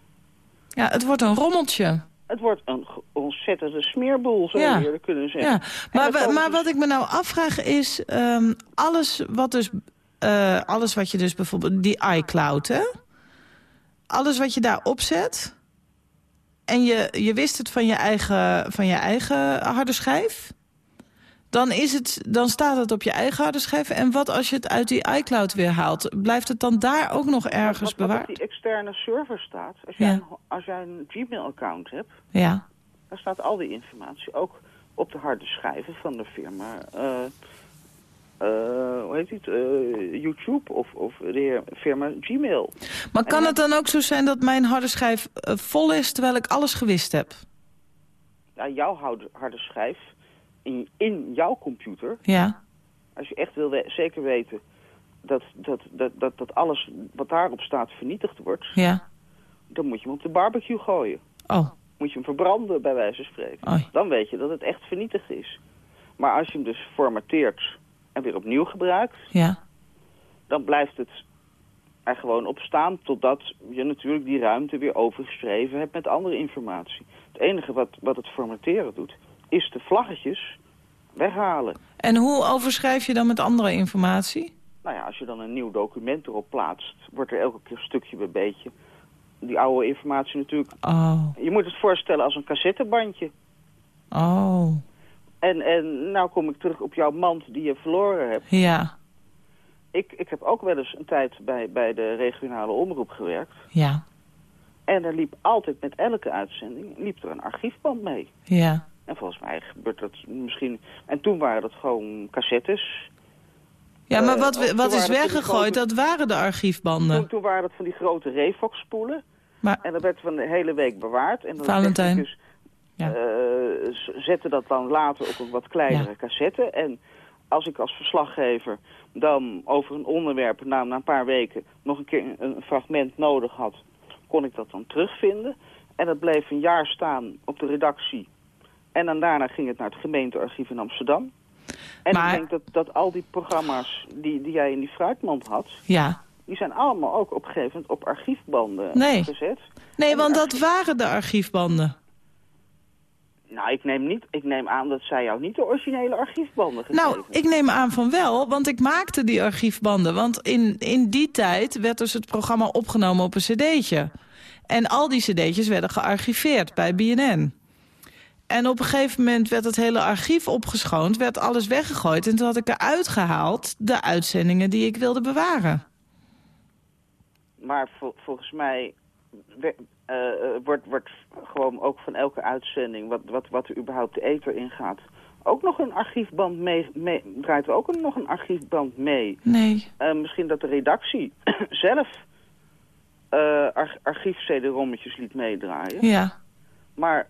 S3: ja, het wordt een rommeltje.
S9: Het wordt een ontzettende smeerboel, zou
S3: Ja.
S9: je kunnen zeggen.
S3: Ja. Maar, maar
S9: dus-
S3: wat ik me nou afvraag is, ehm, alles wat dus, eh, alles wat je dus bijvoorbeeld, die iCloud, hè? Alles wat je daar opzet, en je, je wist het van je eigen, van je eigen harde schijf, dan, is het, dan staat het op je eigen harde schijf. En wat als je het uit die iCloud weer haalt? Blijft het dan daar ook nog ergens
S9: wat, wat op
S3: bewaard?
S9: die externe server staat, als jij,
S3: Ja.
S9: een, als jij een Gmail-account hebt,
S3: Ja,
S9: dan staat al die informatie ook op de harde schijven van de firma. eh, eh, hoe heet het? eh, YouTube of, of de firma Gmail.
S3: maar kan het dan ook zo zijn dat mijn harde schijf vol is... terwijl ik alles gewist heb?
S9: Ja, jouw harde schijf in, in jouw computer,
S3: Ja,
S9: als je echt wil we- zeker weten dat, dat, dat, dat, dat alles wat daarop staat vernietigd wordt,
S3: ja.
S9: dan moet je hem op de barbecue gooien.
S3: Oh,
S9: Moet je hem verbranden, bij wijze van spreken. Dan weet je dat het echt vernietigd is. Maar als je hem dus formateert en weer opnieuw gebruikt,
S3: ja.
S9: dan blijft het er gewoon op staan totdat je natuurlijk die ruimte weer overgeschreven hebt met andere informatie. Het enige wat, wat het formateren doet, is de vlaggetjes weghalen.
S3: En hoe overschrijf je dan met andere informatie?
S9: Nou ja, als je dan een nieuw document erop plaatst, wordt er elke keer stukje bij beetje die oude informatie natuurlijk...
S3: Oh,
S9: Je moet het voorstellen als een cassettebandje.
S3: oh,
S9: En, en nou kom ik terug op jouw mand die je verloren hebt.
S3: ja,
S9: Ik, ik heb ook wel eens een tijd bij, bij de regionale omroep gewerkt.
S3: ja,
S9: En er liep altijd met elke uitzending liep er een archiefband mee.
S3: ja.
S9: En volgens mij gebeurt dat misschien... En toen waren dat gewoon cassettes.
S3: Ja, maar
S9: Eh,
S3: wat, wat is weggegooid,
S9: grote-
S3: dat waren de archiefbanden.
S9: toen waren dat van die grote Revox-spoelen.
S3: Maar,
S9: En dat werd van de hele week bewaard. En dan
S3: Valentijn.
S9: Dus,
S3: Ja.
S9: eh, zette dat dan later op een wat kleinere
S3: Ja.
S9: cassette. En als ik als verslaggever dan over een onderwerp na, na een paar weken nog een keer een, een fragment nodig had, kon ik dat dan terugvinden. En dat bleef een jaar staan op de redactie. En dan daarna ging het naar het gemeentearchief in Amsterdam. En
S3: Maar-
S9: ik denk dat, dat al die programma's die, die jij in die fruitmand had,
S3: ja.
S9: die zijn allemaal ook op een gegeven moment op archiefbanden
S3: Nee.
S9: gezet.
S3: Nee,
S9: En
S3: want dat waren de archiefbanden.
S9: Nou, ik neem, niet, ik neem aan dat zij jou niet de originele archiefbanden gegeven
S3: Nou, ik neem aan van wel, want ik maakte die archiefbanden. Want in, in die tijd werd dus het programma opgenomen op een cd'tje. En al die cd'tjes werden gearchiveerd bij BNN. En op een gegeven moment werd het hele archief opgeschoond, werd alles weggegooid. En toen had ik eruit gehaald de uitzendingen die ik wilde bewaren.
S9: Maar vol- volgens mij we- eh, eh, wordt, wordt gewoon ook van elke uitzending, wat, wat, wat er überhaupt de ether ingaat, ook nog een archiefband mee, mee draait ook een, nog een archiefband mee.
S3: Nee.
S9: Eh, misschien dat de redactie [COUGHS] zelf ar archief-cd-rommetjes liet meedraaien.
S3: Ja.
S9: Maar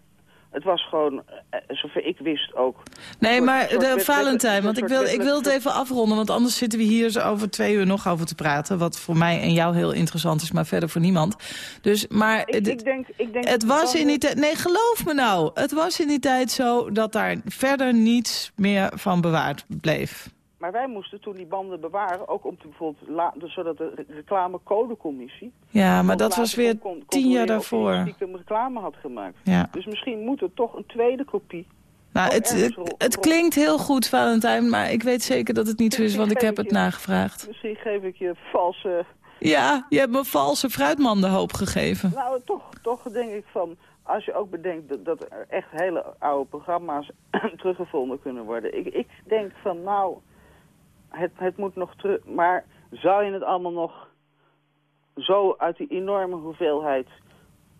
S9: het was gewoon, eh, zover ik wist ook...
S3: Nee,
S9: soort-
S3: maar
S9: soort
S3: de
S9: wet-
S3: Valentijn,
S9: wet-
S3: want ik wil, ik wil het even afronden... want anders zitten we hier zo over twee uur nog over te praten... wat voor mij en jou heel interessant is, maar verder voor niemand. Dus, maar
S9: Ik, ik denk, ik denk
S3: het was in die tijd... Nee, geloof me nou. Het was in die tijd zo dat daar verder niets meer van bewaard bleef.
S9: Maar wij moesten toen die banden bewaren, ook om te bijvoorbeeld, la, dus zodat de re- reclamecodecommissie...
S3: Ja, maar dat was weer
S9: kon- kon
S3: tien jaar daarvoor.
S9: niet stiekem reclame had gemaakt.
S3: Ja.
S9: Dus misschien moet er toch een tweede kopie.
S3: Nou, het, het, klinkt heel goed, Valentijn... maar ik weet zeker dat het niet zo is, want ik heb het nagevraagd.
S9: Misschien geef ik je valse...
S3: Ja, je hebt me valse fruitmandenhoop gegeven.
S9: Nou, toch, toch denk ik van... als je ook bedenkt dat, dat er echt hele oude programma's [CLEARS THROAT] teruggevonden kunnen worden. Ik, ik denk van nou, het, moet nog terug. Maar zou je het allemaal nog zo uit die enorme hoeveelheid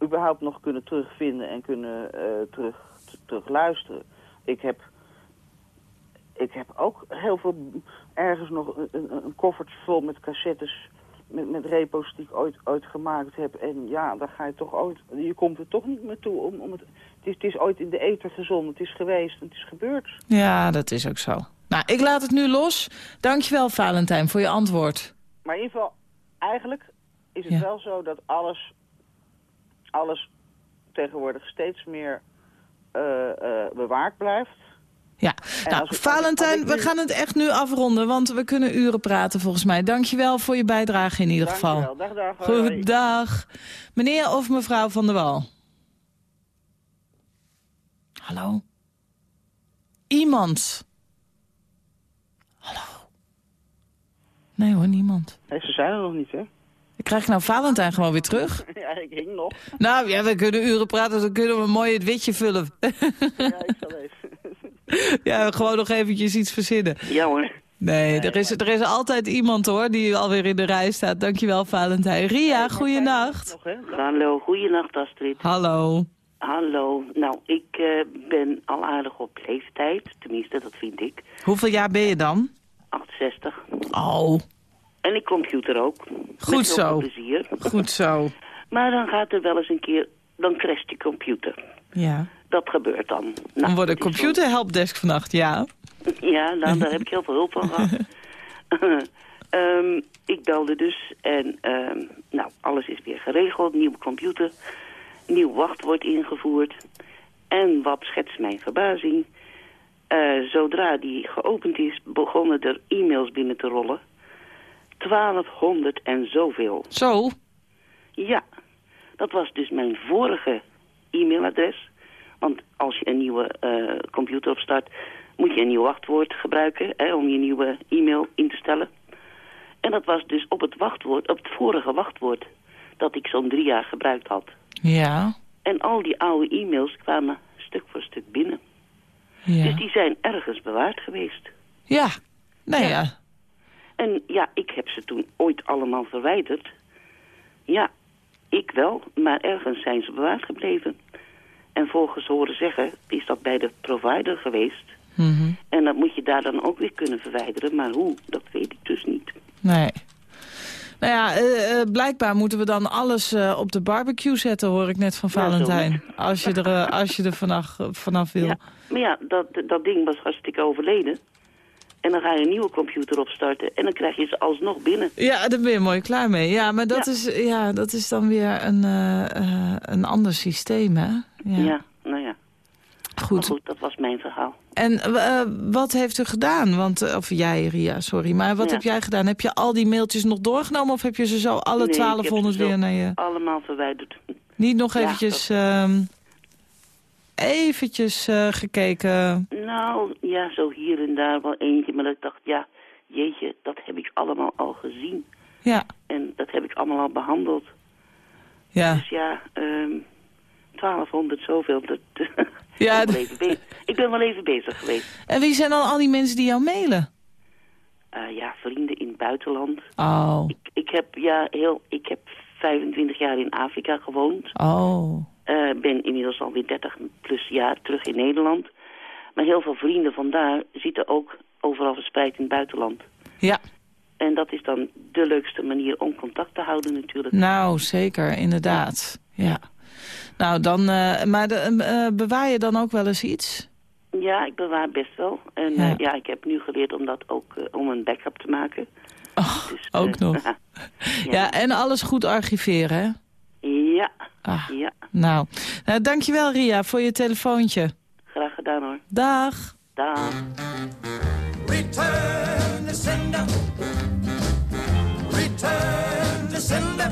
S9: überhaupt nog kunnen terugvinden en kunnen eh, terug, t- terug luisteren? Ik heb, ik heb ook heel veel ergens nog een, een, koffertje vol met cassettes met, met repo's die ik ooit, ooit gemaakt heb. En ja, daar ga je toch ooit... Je komt er toch niet meer toe om, om het... Het is, ooit in de ether gezonden. Het is geweest. Het is gebeurd.
S3: Ja, dat is ook zo. Nou, ik laat het nu los. Dankjewel, Valentijn, voor je antwoord.
S9: Maar in ieder geval, eigenlijk is het
S3: Ja.
S9: wel zo dat alles... Alles tegenwoordig steeds meer eh, bewaard blijft.
S3: Ja,
S9: En
S3: nou,
S9: ik-
S3: Valentijn, we gaan het echt nu afronden, want we kunnen uren praten volgens mij. Dankjewel voor je bijdrage in ieder geval.
S9: Dankjewel. Dag, dag. hoi, hoi.
S3: Goed, dag. Meneer of mevrouw Van der Wal? Hallo? Iemand? Nee hoor, niemand.
S9: Nee, ze zijn er nog niet, hè?
S3: Ik krijg nou Valentijn gewoon weer terug. [LAUGHS]
S9: ja, ik hing nog.
S3: Nou ja, we kunnen uren praten, dan kunnen we mooi het witje vullen.
S9: ja, ik zal even. [LAUGHS]
S3: ja, gewoon nog eventjes iets verzinnen.
S9: Ja hoor.
S3: Nee, er is, er is altijd iemand hoor die alweer in de rij staat. Dankjewel Valentijn. Ria, goeienacht.
S10: Hallo, goeienacht Astrid.
S3: Hallo.
S10: Hallo. Nou, ik eh, ben al aardig op leeftijd. Tenminste, dat vind ik.
S3: Hoeveel jaar ben je dan?
S10: 68.
S3: Oh,
S10: En ik computer ook.
S3: Goed
S10: Met
S3: zo.
S10: plezier.
S3: goed zo. [LAUGHS]
S10: Maar dan gaat er wel eens een keer... Dan crasht je computer.
S3: Ja.
S10: Dat gebeurt dan. Nou,
S3: Dan wordt een computer helpdesk vannacht, ja. [LAUGHS]
S10: Ja, nou, daar [LAUGHS] heb ik heel veel hulp van gehad. Ehm, ik belde dus en ehm, nou, alles is weer geregeld. Nieuwe computer, nieuw wachtwoord ingevoerd. En wat schetst mijn verbazing? Eh, zodra die geopend is, begonnen er e-mails binnen te rollen. 1200 en zoveel.
S3: Zo.
S10: Ja, dat was dus mijn vorige e-mailadres. Want als je een nieuwe eh, computer opstart, moet je een nieuw wachtwoord gebruiken hè, om je nieuwe e-mail in te stellen. En dat was dus op het wachtwoord, op het vorige wachtwoord, dat ik zo'n drie jaar gebruikt had.
S3: Ja.
S10: En al die oude e-mails kwamen stuk voor stuk binnen. Dus
S3: Ja.
S10: die zijn ergens bewaard geweest.
S3: Ja. Nee, ja.
S10: En ja, ik heb ze toen ooit allemaal verwijderd. Ja, ik wel, maar ergens zijn ze bewaard gebleven. En volgens horen zeggen is dat bij de provider geweest.
S3: Mhm.
S10: En dat moet je daar dan ook weer kunnen verwijderen. Maar hoe, dat weet ik dus niet.
S3: Nee. Nou ja, eh, eh, blijkbaar moeten we dan alles eh, op de barbecue zetten, hoor ik net van
S10: Ja.
S3: Valentijn. Als je er, als je er vanaf, vanaf wil.
S10: Ja, maar ja, dat, dat ding was hartstikke overleden. En dan ga je een nieuwe computer opstarten. En dan krijg je ze alsnog binnen.
S3: Ja, daar ben je mooi klaar mee. Ja, maar dat,
S10: Ja.
S3: Is, ja, dat is dan weer een, een ander systeem, hè?
S10: Ja, nou ja.
S3: Goed.
S10: goed, dat was mijn verhaal.
S3: En eh, wat heeft u gedaan? Want, eh, of jij, Ria, sorry. Maar wat
S10: Ja.
S3: heb jij gedaan? Heb je al die mailtjes nog doorgenomen? Of heb je ze zo alle
S10: Nee, ik heb
S3: 1200
S10: ze zo
S3: weer naar je...
S10: Allemaal verwijderd.
S3: Niet nog
S10: Ja,
S3: eventjes... ehm, eventjes eh, gekeken...
S10: Nou, ja, zo hier en daar wel eentje. Maar ik dacht, ja, jeetje, dat heb ik allemaal al gezien.
S3: Ja,
S10: En dat heb ik allemaal al behandeld.
S3: ja.
S10: Dus ja, ehm 1200 zoveel. Dat, [LAUGHS]
S3: Ja,
S10: ik, ben wel even bezig. ik ben wel even bezig geweest.
S3: En wie zijn dan al die mensen die jou mailen?
S10: Eh, ja, vrienden in het buitenland.
S3: Oh,
S10: Ik, ik, heb, ja, heel, ik heb 25 jaar in Afrika gewoond.
S3: oh.
S10: Eh, ben inmiddels alweer 30 plus jaar terug in Nederland. Maar heel veel vrienden vandaar zitten ook overal verspreid in het buitenland.
S3: Ja,
S10: En dat is dan de leukste manier om contact te houden natuurlijk.
S3: nou zeker, inderdaad. Ja. Nou, dan, eh, maar de, eh, bewaar je dan ook wel eens iets?
S10: Ja, ik bewaar best wel. En
S3: Ja.
S10: ja, ja ik heb nu geleerd om dat ook eh, om een backup te maken.
S3: Oh,
S10: Dus, [LAUGHS] eh,
S3: ook nog. [LAUGHS]
S10: ja.
S3: Ja, en alles goed archiveren, hè?
S10: Ja,
S3: Ah,
S10: ja,
S3: nou. nou, dankjewel Ria voor je telefoontje.
S10: graag gedaan hoor.
S3: Dag.
S10: Dag.
S7: Return to sender. Return to sender.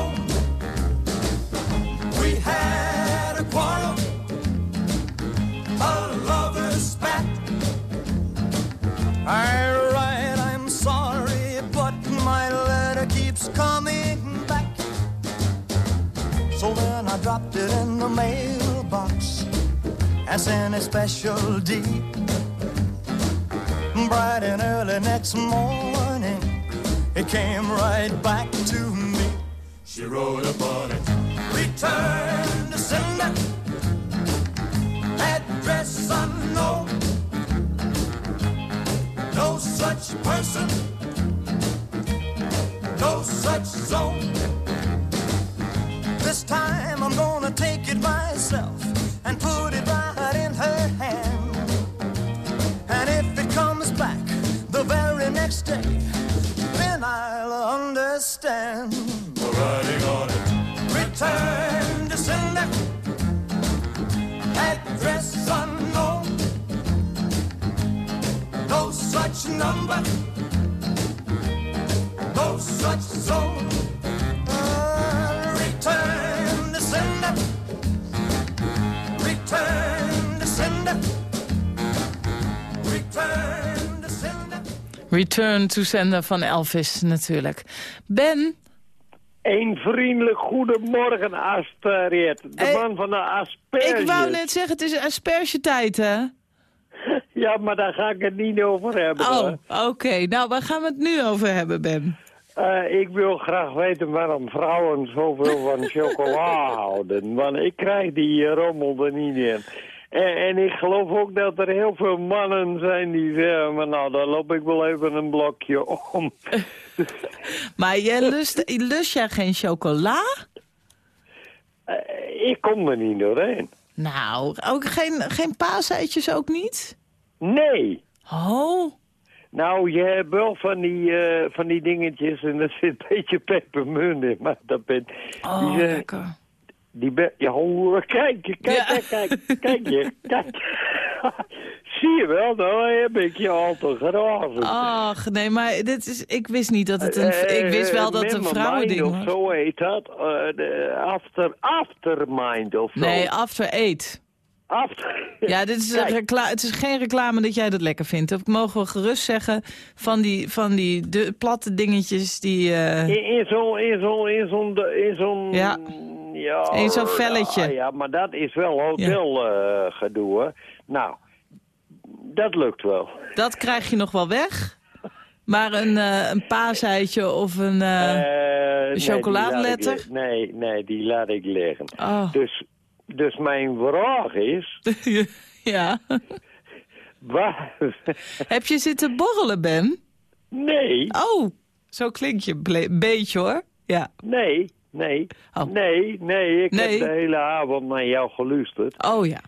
S11: Mailbox as in a special deed. Bright and early next morning, it came right back to me. She wrote upon it, return to sender, address unknown. No such person, no such zone. This time I'm gonna take it myself and put it right in her hand. And if it comes back the very next day, then I'll understand. Writing on it. Return to sender. Address unknown. No such number. No such zone. Return to Sender
S3: van Elvis natuurlijk. Ben,
S12: Een vriendelijk goedemorgen, Astrid. De
S3: Hey,
S12: man van de asperges.
S3: ik wou net zeggen, het is aspergetijd, hè? [LAUGHS]
S12: Ja, maar daar ga ik het niet over hebben.
S3: Oh, oké. Nou, waar gaan we het nu over hebben, Ben?
S12: Eh, ik wil graag weten waarom vrouwen zoveel van [LAUGHS] chocola houden. Want ik krijg die eh, rommel er niet in. En, en ik geloof ook dat er heel veel mannen zijn die zeggen... Maar nou, dan loop ik wel even een blokje om. [LAUGHS]
S3: Maar jij lust, lust jij geen chocola?
S12: Eh, ik kom er niet doorheen.
S3: Nou, ook geen, geen paaseitjes ook niet?
S12: Nee.
S3: Oh,
S12: Nou, je hebt wel van die, eh, van die dingetjes en er zit een beetje pepermunt in. Maar dat ben...
S3: oh
S12: die, zijn-
S3: lekker.
S12: Die ben, ja, hoe, kijk, kijk,
S3: Ja.
S12: kijk, kijk, kijk je, kijk. [LAUGHS] Zie je wel, nou heb ik je al te graven.
S3: Ach, nee, maar dit is, ik wist niet dat het een... Ik wist wel dat het een vrouwending
S12: of
S3: was.
S12: zo heet dat. eh, after, aftermind of zo.
S3: Nee, After Eight. Ja, dit is een het is geen reclame dat jij dat lekker vindt. Dat mogen we gerust zeggen van die, van die de, platte dingetjes die... eh,
S12: In, zo'n, in zo'n, in zo'n, zo'n...
S3: Ja.
S12: Ja,
S3: In zo'n velletje.
S12: Ja, ja, maar dat is wel hotelgedoe, hoor. Nou, dat lukt wel.
S3: Dat krijg je nog wel weg. Maar een, eh een paaseitje of een...
S12: nee, die
S3: chocoladeletter?
S12: ik Nee, nee, die laat ik liggen.
S3: Oh.
S12: Dus, dus mijn vraag is... [LAUGHS]
S3: ja.
S12: Waar...
S3: Heb je zitten borrelen, Ben?
S12: Nee,
S3: Oh, zo klink je een beetje hoor. Ja.
S12: nee, nee,
S3: Oh.
S12: nee, nee. Ik
S3: Nee.
S12: heb de hele avond naar jou geluisterd.
S3: Oh ja.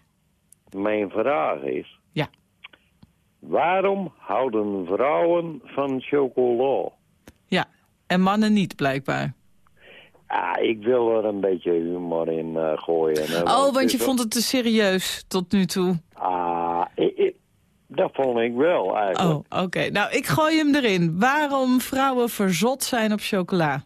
S12: Mijn vraag is...
S3: Ja.
S12: Waarom houden vrouwen van chocola?
S3: Ja. En mannen niet, blijkbaar.
S12: Ah, ik wil er een beetje humor in eh, gooien. hè,
S3: Oh, want je vond het te serieus tot nu toe.
S12: Ah, ik- ik- dat vond ik wel eigenlijk.
S3: Oh, oké. Nou, ik gooi hem erin. Waarom vrouwen verzot zijn op chocola?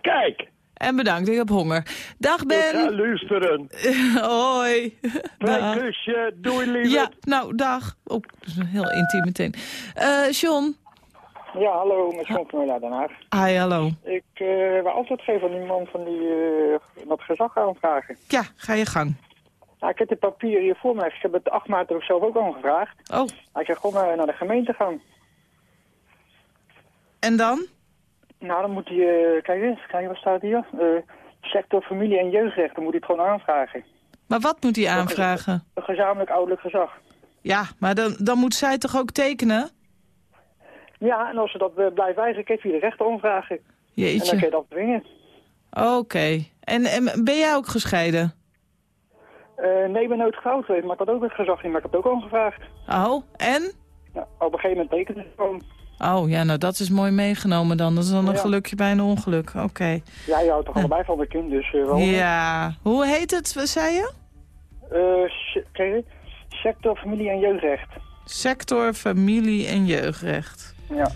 S12: Kijk,
S3: En bedankt, ik heb honger. Dag
S12: ik ga
S3: Ben.
S12: luisteren. [LAUGHS]
S3: Hoi. Dag.
S12: kusje, doei lieve.
S3: Ja, nou, dag. Oh, dat is heel intiem meteen. Eh John.
S13: Ja, hallo, met John van Den Haag.
S3: Hi, hallo.
S13: Ik eh wil altijd geven aan die man van die, eh, dat gezag aanvragen.
S3: Ja, ga je gang.
S13: Nou, ik heb het papier hier voor me. Ik heb het 8 maart ook zelf ook aangevraagd.
S3: Oh,
S13: Hij zegt gewoon naar, naar de gemeente gaan.
S3: en dan?
S13: Nou, dan moet hij, eh, kijk eens, kijk wat staat hier? Sector familie en jeugdrechten moet hij het gewoon aanvragen.
S3: Maar wat moet hij aanvragen?
S13: Een gezamenlijk ouderlijk gezag.
S3: Ja, maar dan, dan moet zij toch ook tekenen?
S13: Ja, en als ze dat eh, blijft wijzigen, kan je via de rechter omvragen. En dan kun je
S3: Jeetje.
S13: dat dwingen.
S3: Oké. En, en ben jij ook gescheiden?
S13: Eh, nee, ik ben nooit getrouwd geweest, maar ik had ook het gezag niet, maar ik heb het ook aangevraagd.
S3: Oh, en?
S13: Nou, op een gegeven moment tekende ze gewoon.
S3: Oh, ja, nou dat is mooi meegenomen dan. Dat is dan een
S13: Ja.
S3: gelukje bij een ongeluk. Oké.
S13: Ja, je houdt toch allebei van de kind, dus uh, niet?
S3: Ja. Hoe heet het, zei je?
S13: Eh, se- kijk, sector familie en jeugdrecht.
S3: Sector familie en jeugdrecht.
S13: Ja.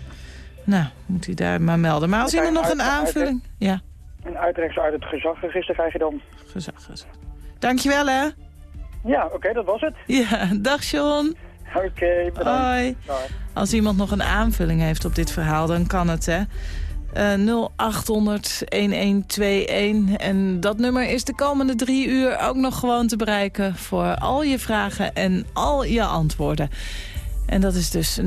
S3: Nou, moet hij daar maar melden. Maar als
S13: Dan
S3: iemand nog een aanvulling... Ja,
S13: En uitrechts uit het gezagregister krijg je dan.
S3: gezag, gezag. Dankjewel, hè.
S13: Ja, oké, dat was het.
S3: Ja, dag John.
S13: Oké, bedankt.
S3: Hoi.
S13: Dag.
S3: Als iemand nog een aanvulling heeft op dit verhaal, dan kan het, hè. Eh 0800-1121. En dat nummer is de komende drie uur ook nog gewoon te bereiken... voor al je vragen en al je antwoorden. En dat is dus 0800-1121.